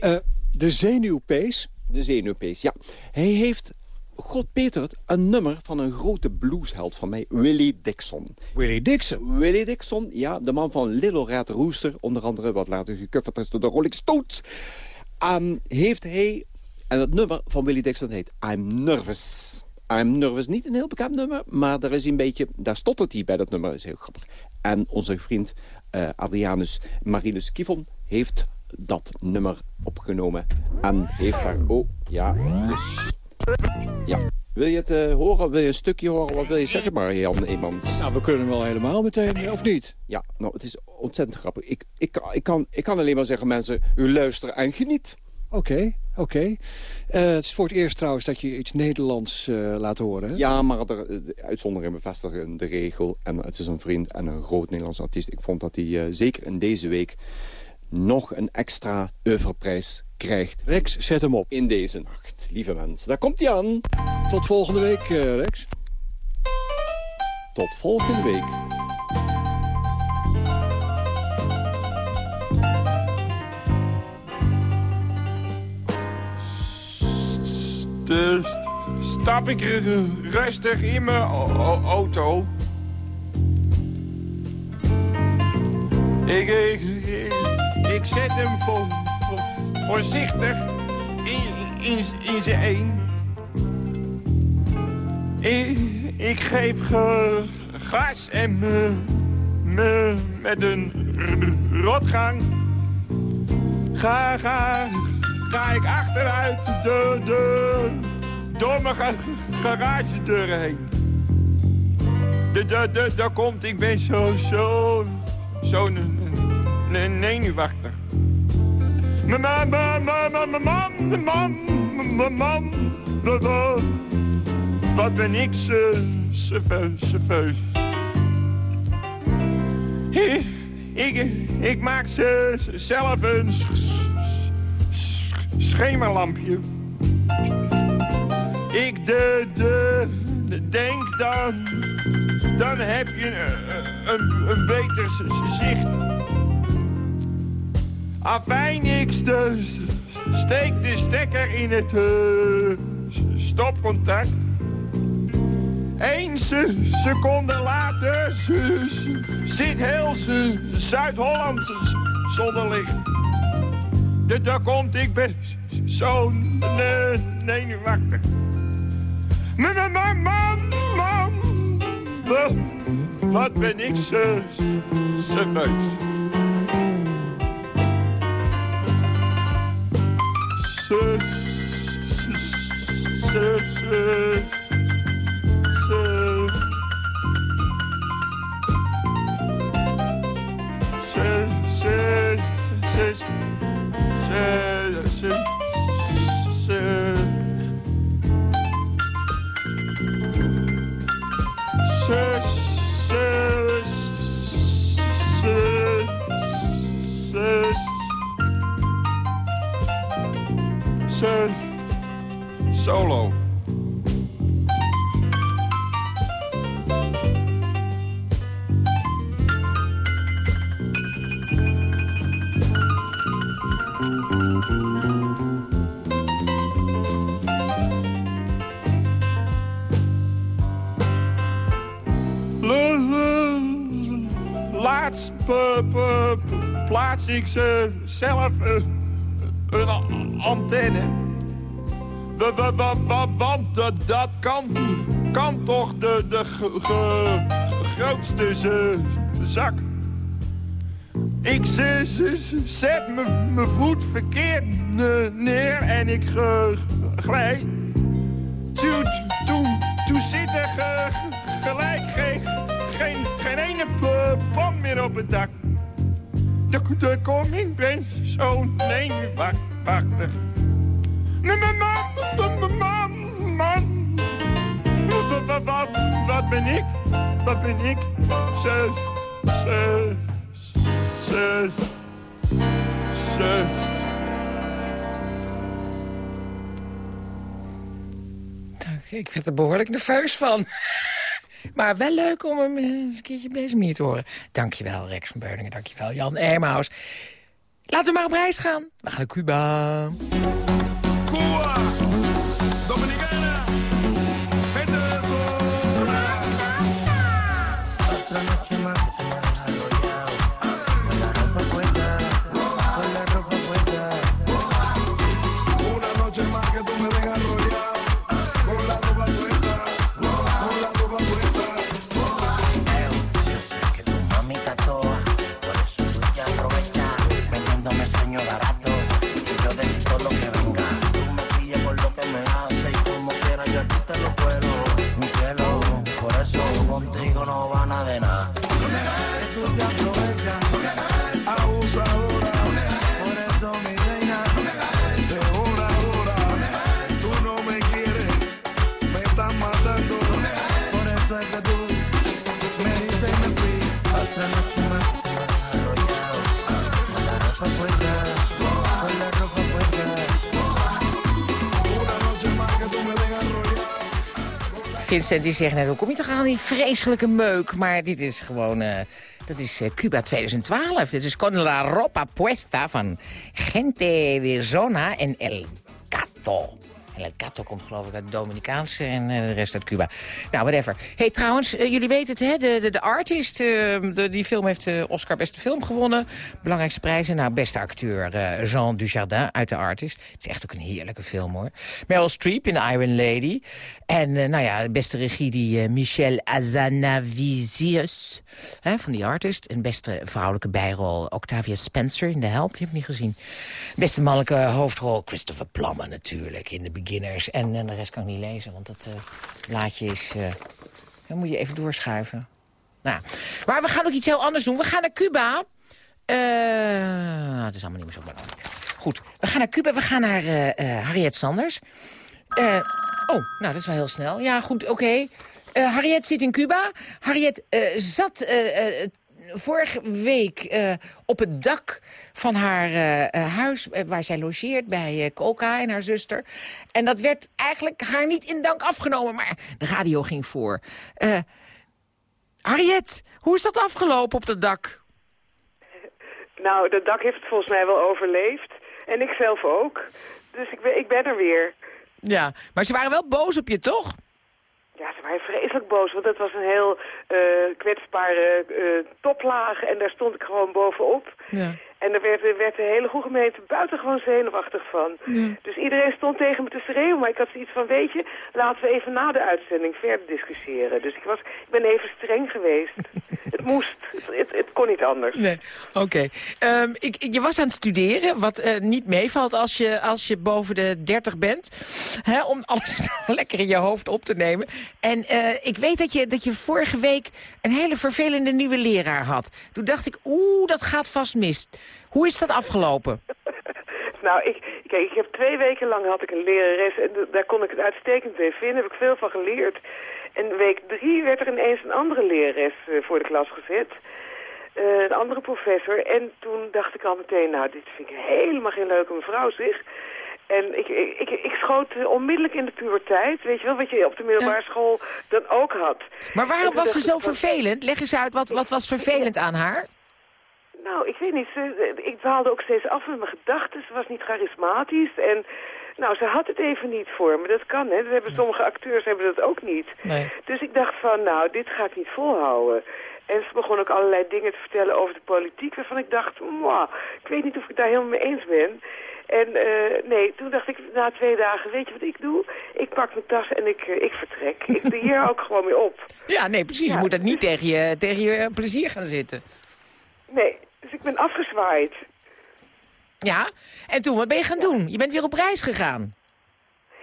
Uh, de zenuwpees? De zenuwpees, ja. Hij heeft God Peter het, een nummer van een grote bluesheld van mij, Willie Dixon. Willie Dixon? Willie Dixon, ja, de man van Little Red Rooster, onder andere, wat later gecoverd is door de Rolling Stones. Um, heeft hij, en het nummer van Willie Dixon heet I'm Nervous. I'm Nervous, niet een heel bekend nummer, maar daar is een beetje, daar stottert hij bij dat nummer, dat is heel grappig. En onze vriend uh, Adrianus Marinus Kivon heeft dat nummer opgenomen en heeft daar, oh, ja, dus... Ja. Wil je het uh, horen? Wil je een stukje horen? Wat wil je zeggen, maar Jan Eemans? Nou, we kunnen wel helemaal meteen, of niet? Ja, nou, het is ontzettend grappig. Ik, ik, ik, kan, ik kan alleen maar zeggen, mensen, u luisteren en geniet. Oké, okay, oké. Okay. Uh, het is voor het eerst trouwens dat je iets Nederlands uh, laat horen. Hè? Ja, maar er, de uitzonderingen bevestigen de regel. En het is een vriend en een groot Nederlands artiest. Ik vond dat hij zeker in deze week nog een extra oeuvreprijs krijgt. Rex, zet hem op. In deze nacht, lieve mensen. Daar komt hij aan. Tot volgende week, uh, Rex. Tot volgende week. Dus stap ik rustig in mijn auto. Ik, ik, ik, ik zet hem voor, voor, voorzichtig in, in, in zijn een. Ik, geef ge, gas en me, me met een rotgang. Ga, ga, ga ik achteruit de, de, door mijn garagedeur heen. De, de, de, daar komt, ik ben zo, zo, zo'n nee, nee, nu wacht nog. Mijn man, mijn man, mijn man, mijn. Wat ben ik ze, serveus, serveus. Ik, ik, ik maak ze zelf een sch sch schemerlampje. ik de, de, de denk dan, dan heb je een, een, een beter zicht. Afijn, ik st- s- steek de stekker in het eh, stopcontact. Eén se- seconde later zit heel Zuid-Holland zonder licht. De, daar komt, ik ben zo ne- zenuwachtig. Man, man, man, man. Wat, ben ik zo nerveus. Ze, ze, ik ze zelf een, antenne. Wa- wa- wa- wa- Want dat, kan, kan toch de, de grootste zak. Ik ze- ze- ze- zet mijn voet verkeerd ne- neer en ik glij. Toen, toen, toen zit ge- gelijk geen, geen, geen ene pan meer op het dak. De, de koning ben zo zenuwachtig. Man, man, man, man, man, wat, wat, wat ben ik? Wat ben ik? Ze, ze, ze, ze. Ik werd er behoorlijk nerveus van. Maar wel leuk om hem eens een keertje op manier te horen. Dankjewel, Rex van Beuningen. Dankjewel, Jan Ermaus. Laten we maar op reis gaan. We gaan naar Cuba. Vincent die zegt net, hoe kom je toch aan die vreselijke meuk? Maar dit is gewoon, eh, dat is eh, Cuba 2012. Dit is Con la ropa puesta van Gente de Zona en El Gato. En El Gato komt geloof ik uit Dominicaanse en eh, de rest uit Cuba. Nou, whatever. hey, trouwens, eh, jullie weten het, hè? De, de, de Artist, eh, de, die film heeft de Oscar Beste Film gewonnen. Belangrijkste prijzen. Nou, beste acteur Jean Dujardin uit de Artist. Het is echt ook een heerlijke film, hoor. Meryl Streep in Iron Lady. En nou ja, de beste regie die Michel Azanavicius hè, van die Artist. En beste vrouwelijke bijrol Octavia Spencer in De Help. Die heb ik niet gezien. Beste mannelijke hoofdrol Christopher Plummer natuurlijk in The Beginners. En, de rest kan ik niet lezen, want dat uh, blaadje is... Uh, dan moet je even doorschuiven. Nou, maar we gaan ook iets heel anders doen. We gaan naar Cuba. Uh, het is allemaal niet meer zo belangrijk. Goed, we gaan naar Cuba. We gaan naar Harriet Sanders. Oh, nou, dat is wel heel snel. Ja, goed, oké. Harriet zit in Cuba. Harriet zat vorige week eh, op het dak van haar eh, eh, huis... waar zij logeert bij Koka en haar zuster. En dat werd eigenlijk haar niet in dank afgenomen. Maar de radio ging voor. Harriet, hoe is dat afgelopen op dat dak? Nou, dat dak heeft het volgens mij wel overleefd. En ik zelf ook. Dus ik ben, ik ben er weer. Ja, maar ze waren wel boos op je, toch? Ja, ze waren vreselijk boos, want het was een heel eh, kwetsbare eh, toplaag en daar stond ik gewoon bovenop. Ja. En er werd, er werd de hele goede gemeente buitengewoon zenuwachtig van. Dus iedereen stond tegen me te schreeuwen, maar ik had zoiets van, weet je, laten we even na de uitzending verder discussiëren. Dus ik, was, ik ben even streng geweest. het moest, het, het, kon niet anders. Nee, oké. Ehm, je was aan het studeren, wat eh, niet meevalt als je, als je boven de 30 bent. Hè, om alles lekker in je hoofd op te nemen. En eh, ik weet dat je, dat je vorige week een hele vervelende nieuwe leraar had. Toen dacht ik, oeh, dat gaat vast mis. Hoe is dat afgelopen? Nou, ik, kijk, ik heb twee weken lang had ik een lerares en daar kon ik het uitstekend mee vinden. Heb ik veel van geleerd. En week drie werd er ineens een andere lerares eh, voor de klas gezet. Eh, een andere professor. En toen dacht ik al meteen, nou, dit vind ik helemaal geen leuke mevrouw, zeg. En ik, ik, ik, schoot onmiddellijk in de puberteit, weet je wel, wat je op de middelbare school dan ook had. Maar waarom was ze zo vervelend? Leg eens uit, wat, wat was vervelend aan haar? Nou, ik weet niet. Ze, ik dwaalde ook steeds af met mijn gedachten. Ze was niet charismatisch. En nou, ze had het even niet voor me. Dat kan, hè. Dat hebben sommige acteurs hebben dat ook niet. Nee. Dus ik dacht van, nou, dit ga ik niet volhouden. En ze begon ook allerlei dingen te vertellen over de politiek... waarvan ik dacht, mwah, ik weet niet of ik daar helemaal mee eens ben. En eh, nee, toen dacht ik na twee dagen, weet je wat ik doe? Ik pak mijn tas en ik, eh, ik vertrek. Ik doe hier ook gewoon mee op. Ja, nee, precies. Je moet dat niet tegen je, tegen je plezier gaan zitten. Nee, dus ik ben afgezwaaid. Ja, en toen, wat ben je gaan doen? Je bent weer op reis gegaan.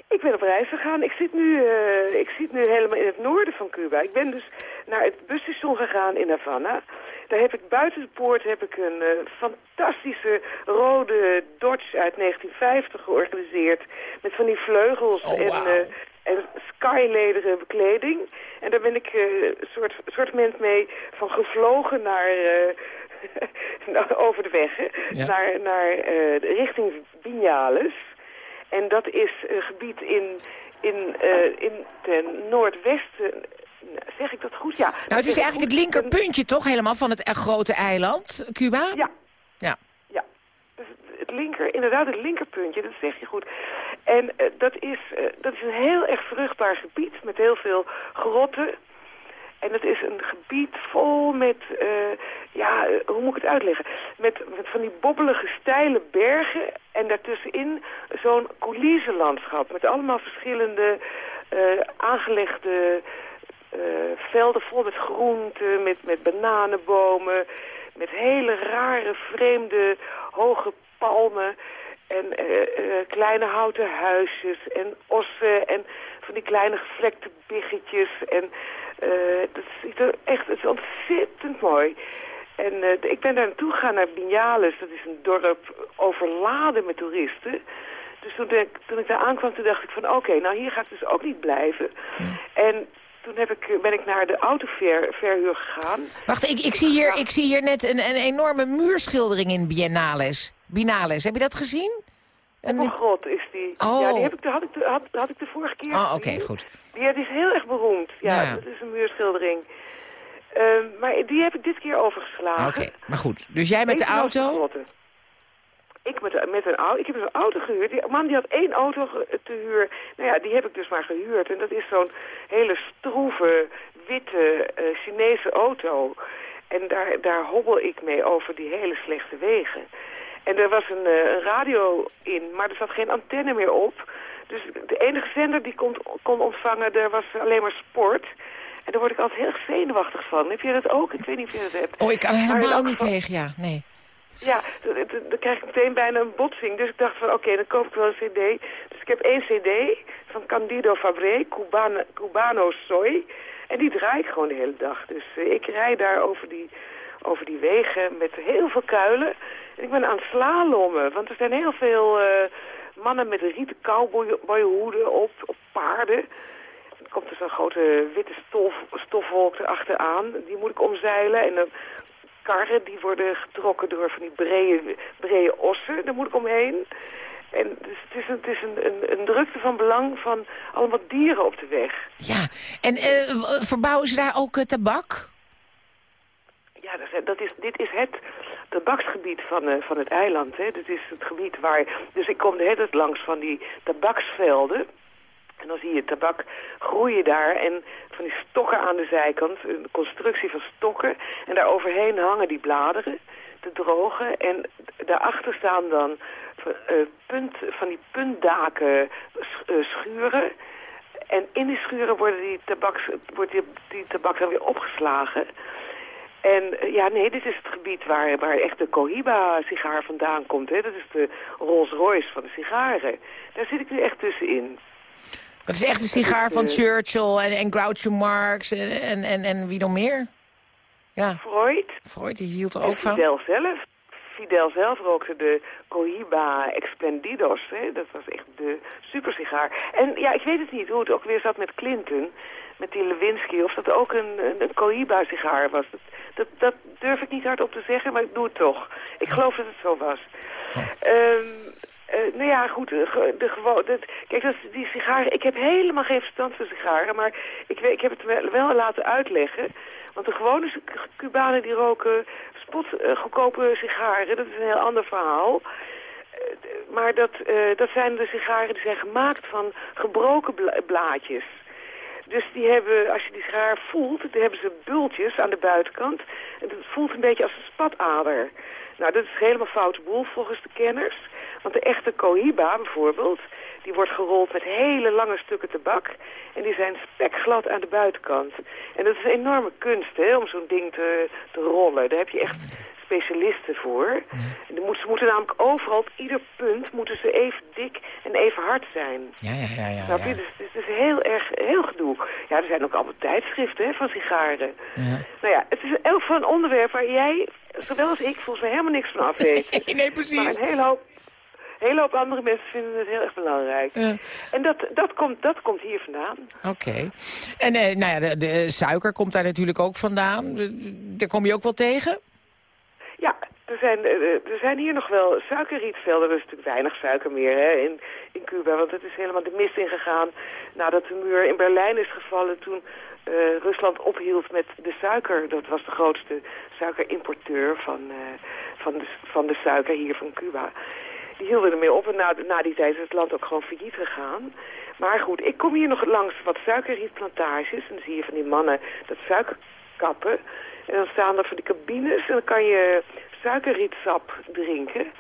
Ik ben op reis gegaan. Ik zit, nu, eh, ik zit nu helemaal in het noorden van Cuba. Ik ben dus naar het busstation gegaan in Havana. Daar heb ik buiten de poort heb ik een eh, fantastische rode Dodge uit 1950 georganiseerd. Met van die vleugels Oh, en, eh en skylederen bekleding. En daar ben ik een soort, soort moment mee van gevlogen naar... nou, over de weg. Ja. naar, naar eh, richting Vinales. En dat is een gebied in, in, eh, in ten noordwesten. Zeg ik dat goed? Ja. Nou, het is eigenlijk het linkerpuntje toch helemaal van het eh, grote eiland, Cuba? Ja. Ja. Ja. Dus het linker, inderdaad het linkerpuntje, dat zeg je goed. En dat, is, dat is een heel erg vruchtbaar gebied met heel veel grotten. En het is een gebied vol met, eh, ja, eh, hoe moet ik het uitleggen? Met, met van die bobbelige steile bergen en daartussenin zo'n coulisselandschap. Met allemaal verschillende eh, aangelegde velden vol met groenten, met, met bananenbomen. Met hele rare, vreemde, hoge palmen. En kleine houten huisjes en ossen en van die kleine gevlekte biggetjes. En dat ziet er echt, het is ontzettend mooi. En eh, ik ben daar naartoe gegaan naar Vinales. Dat is een dorp overladen met toeristen. Dus toen ik, toen ik daar aankwam, toen dacht ik van oké, nou hier ga ik dus ook niet blijven. En toen heb ik, eh, ben ik naar de autoverhuur gegaan. Wacht, ik, ik, zie hier, ik zie hier net een, een enorme muurschildering in Biennales. Binales. Heb je dat gezien? Een oh grot is die. Oh. Ja, die heb ik, had, ik de, had, had ik de vorige keer Oh, oké, goed. Die, die is heel erg beroemd. Ja, Ja. dat is een muurschildering. Ehm, maar die heb ik dit keer overgeslagen. Oké, maar goed. Dus jij met de auto? Ik met, met een auto. Ik heb dus een auto gehuurd. Die man die had één auto te huur. Nou ja, die heb ik dus maar gehuurd. En dat is zo'n hele stroeve, witte eh, Chinese auto. En daar, daar hobbel ik mee over die hele slechte wegen. En er was een, eh, een radio in, maar er zat geen antenne meer op. Dus de enige zender die kon, kon ontvangen, daar was alleen maar sport. En daar word ik altijd heel zenuwachtig van. Heb jij dat ook? Ik weet niet of je dat hebt. Oh, ik kan er helemaal niet tegen, ja. Nee. ja, dan krijg ik meteen bijna een botsing. Dus ik dacht van, oké, dan koop ik wel een cd. Dus ik heb één cd van Candido Fabre, Cubano, Cubano Soy. En die draai ik gewoon de hele dag. Dus eh, ik rijd daar over die, over die wegen met heel veel kuilen. En ik ben aan het slalommen, want er zijn heel veel eh, mannen met rieten cowboyhoeden op, op paarden. Er komt er zo'n grote witte stof, stofwolk erachteraan. Die moet ik omzeilen en dan karren die worden getrokken door van die brede, brede ossen. Daar moet ik omheen. En dus het is, een, het is een, een, drukte van belang van allemaal dieren op de weg. Ja, en eh, verbouwen ze daar ook eh, tabak? Ja, dat is, dit is het tabaksgebied van, eh, van het eiland. Hè. Dit is het gebied waar... Dus ik kom de hele langs van die tabaksvelden. En dan zie je tabak groeien daar en van die stokken aan de zijkant, een constructie van stokken. En daar overheen hangen die bladeren te drogen. En daarachter staan dan eh, punt, van die puntdaken eh, schuren. En in die schuren worden die tabaks, wordt die, die tabak dan weer opgeslagen. En eh, ja, nee, dit is het gebied waar, waar echt de Cohiba-sigaar vandaan komt. Hè. Dat is de Rolls-Royce van de sigaren. Daar zit ik nu echt tussenin. Dat is echt een sigaar van Churchill en, en Groucho Marx en, en, en, en wie nog meer? Ja. Freud. Freud, die hield er ook van. Fidel zelf. Fidel zelf rookte de Cohiba Explendidos. Hè? Dat was echt de supersigaar. En ja, ik weet het niet hoe het ook weer zat met Clinton. Met die Lewinsky. Of dat ook een, een, een Cohiba-sigaar was. Dat, dat, dat durf ik niet hardop te zeggen, maar ik doe het toch. Ik geloof dat het zo was. Ehm, eh, nou ja, goed, de, de Kijk, dat, die sigaren... Ik heb helemaal geen verstand van sigaren, maar ik, weet, ik heb het wel, laten uitleggen. Want de gewone Cubanen die roken spot eh, goedkope sigaren. Dat is een heel ander verhaal. Eh, maar dat, dat zijn de sigaren die zijn gemaakt van gebroken bla- blaadjes. Dus die hebben, als je die schaar voelt, dan hebben ze bultjes aan de buitenkant. En dat voelt een beetje als een spatader. Nou, dat is helemaal foute boel volgens de kenners. Want de echte Cohiba bijvoorbeeld, die wordt gerold met hele lange stukken tabak. En die zijn spekglad aan de buitenkant. En dat is een enorme kunst, hè, om zo'n ding te, te rollen. Daar heb je echt specialisten voor. Ze moeten namelijk overal, op ieder punt, moeten ze even dik en even hard zijn. Ja, ja, ja. ja, Snap je? Dus het is, heel erg, heel gedoe. Ja, er zijn ook allemaal tijdschriften hè, van sigaren. Nou ja, het is elk van een onderwerp waar jij, zowel als ik, volgens mij helemaal niks van af weet. nee, precies. Maar een hele hoop, hele hoop andere mensen vinden het heel erg belangrijk. Ja. En dat, dat, komt, dat komt hier vandaan. Oké. En eh, nou ja, de, de suiker komt daar natuurlijk ook vandaan. De- Daar kom je ook wel tegen? Er zijn, eh, er zijn hier nog wel suikerrietvelden. Er is natuurlijk weinig suiker meer hè, in, in Cuba. Want het is helemaal de mist ingegaan nadat de muur in Berlijn is gevallen... toen eh, Rusland ophield met de suiker. Dat was de grootste suikerimporteur van, eh, van, de, van de suiker hier van Cuba. Die hielden ermee op en na, na die tijd is het land ook gewoon failliet gegaan. Maar goed, ik kom hier nog langs wat suikerrietplantages. En dan zie je van die mannen dat suiker kappen. En dan staan er van die cabines en dan kan je suikerrietsap drinken.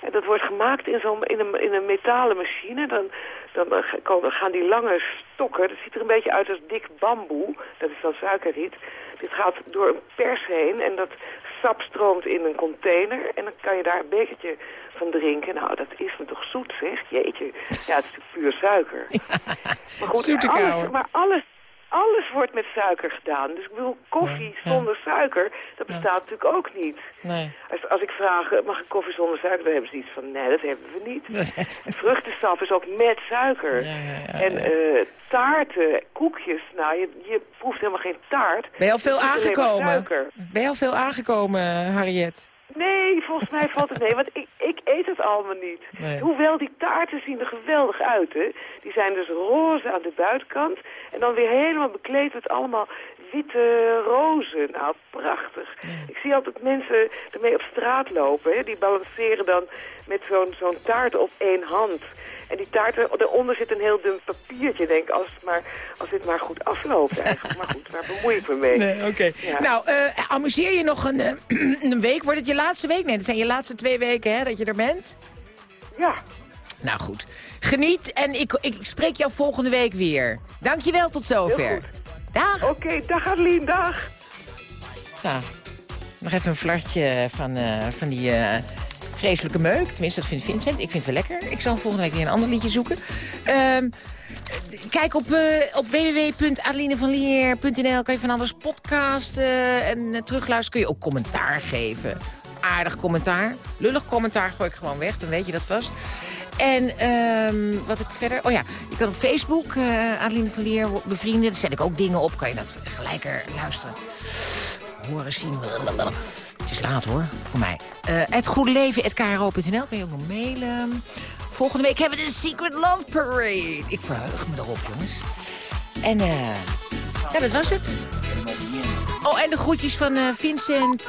En dat wordt gemaakt in, zo'n in, een, in een metalen machine. Dan, dan komen, gaan die lange stokken, dat ziet er een beetje uit als dik bamboe. Dat is dan suikerriet. Dit gaat door een pers heen en dat sap stroomt in een container. En dan kan je daar een bekertje van drinken. Nou, dat is me toch zoet, zeg. Jeetje. Ja, het is natuurlijk puur suiker. Maar goed, alles, maar alles, alles wordt met suiker gedaan. Dus ik bedoel, koffie zonder suiker, dat bestaat natuurlijk ook niet. Nee. Als, als ik vraag, eh, mag ik koffie zonder suiker? Dan hebben ze iets van, nee, dat hebben we niet. En vruchtensap is ook met suiker. en eh, taarten, koekjes, nou, je, je proeft helemaal geen taart. Ben je al veel aangekomen? Ben je al veel aangekomen, Harriet? Nee, volgens mij valt het mee, want ik, ik eet het allemaal niet. Nee. Hoewel die taarten zien er geweldig uit, hè. Die zijn dus roze aan de buitenkant en dan weer helemaal bekleed met allemaal witte rozen. Nou, prachtig. Ik zie altijd mensen ermee op straat lopen, hè. Die balanceren dan met zo'n zo'n taart op één hand. En die taart, daaronder zit een heel dun papiertje. Ik denk, als, het maar, als dit maar goed afloopt eigenlijk. Maar goed, waar bemoei ik me mee? Nee, oké. Ja. Nou, eh, amuseer je nog een, eh, een week? Wordt het je laatste week? Nee, dat zijn je laatste twee weken hè, dat je er bent. Ja. Nou goed. Geniet en ik, ik spreek jou volgende week weer. Dankjewel, tot zover. Dag. Oké, dag Adeline, dag. Nou, nog even een flartje van, eh, van die eh, vreselijke meuk. Tenminste, dat vindt Vincent. Ik vind het wel lekker. Ik zal volgende week weer een ander liedje zoeken. Ehm, kijk op, eh op www.adelinevanlier.nl kan je van alles podcasten en terugluisteren. Kun je ook commentaar geven. Aardig commentaar. Lullig commentaar gooi ik gewoon weg, dan weet je dat vast. En ehm, wat ik verder... Oh ja, je kan op Facebook eh Adeline van Lier bevrienden. Daar zet ik ook dingen op. Kan je dat gelijk er luisteren. Horen zien. het is laat hoor, voor mij. Eh, het goede leven, het kro.nl, kan je ook nog mailen. Volgende week hebben we de Secret Love Parade. Ik verheug me erop, jongens. En eh ja, dat was het. Oh, en de groetjes van Vincent,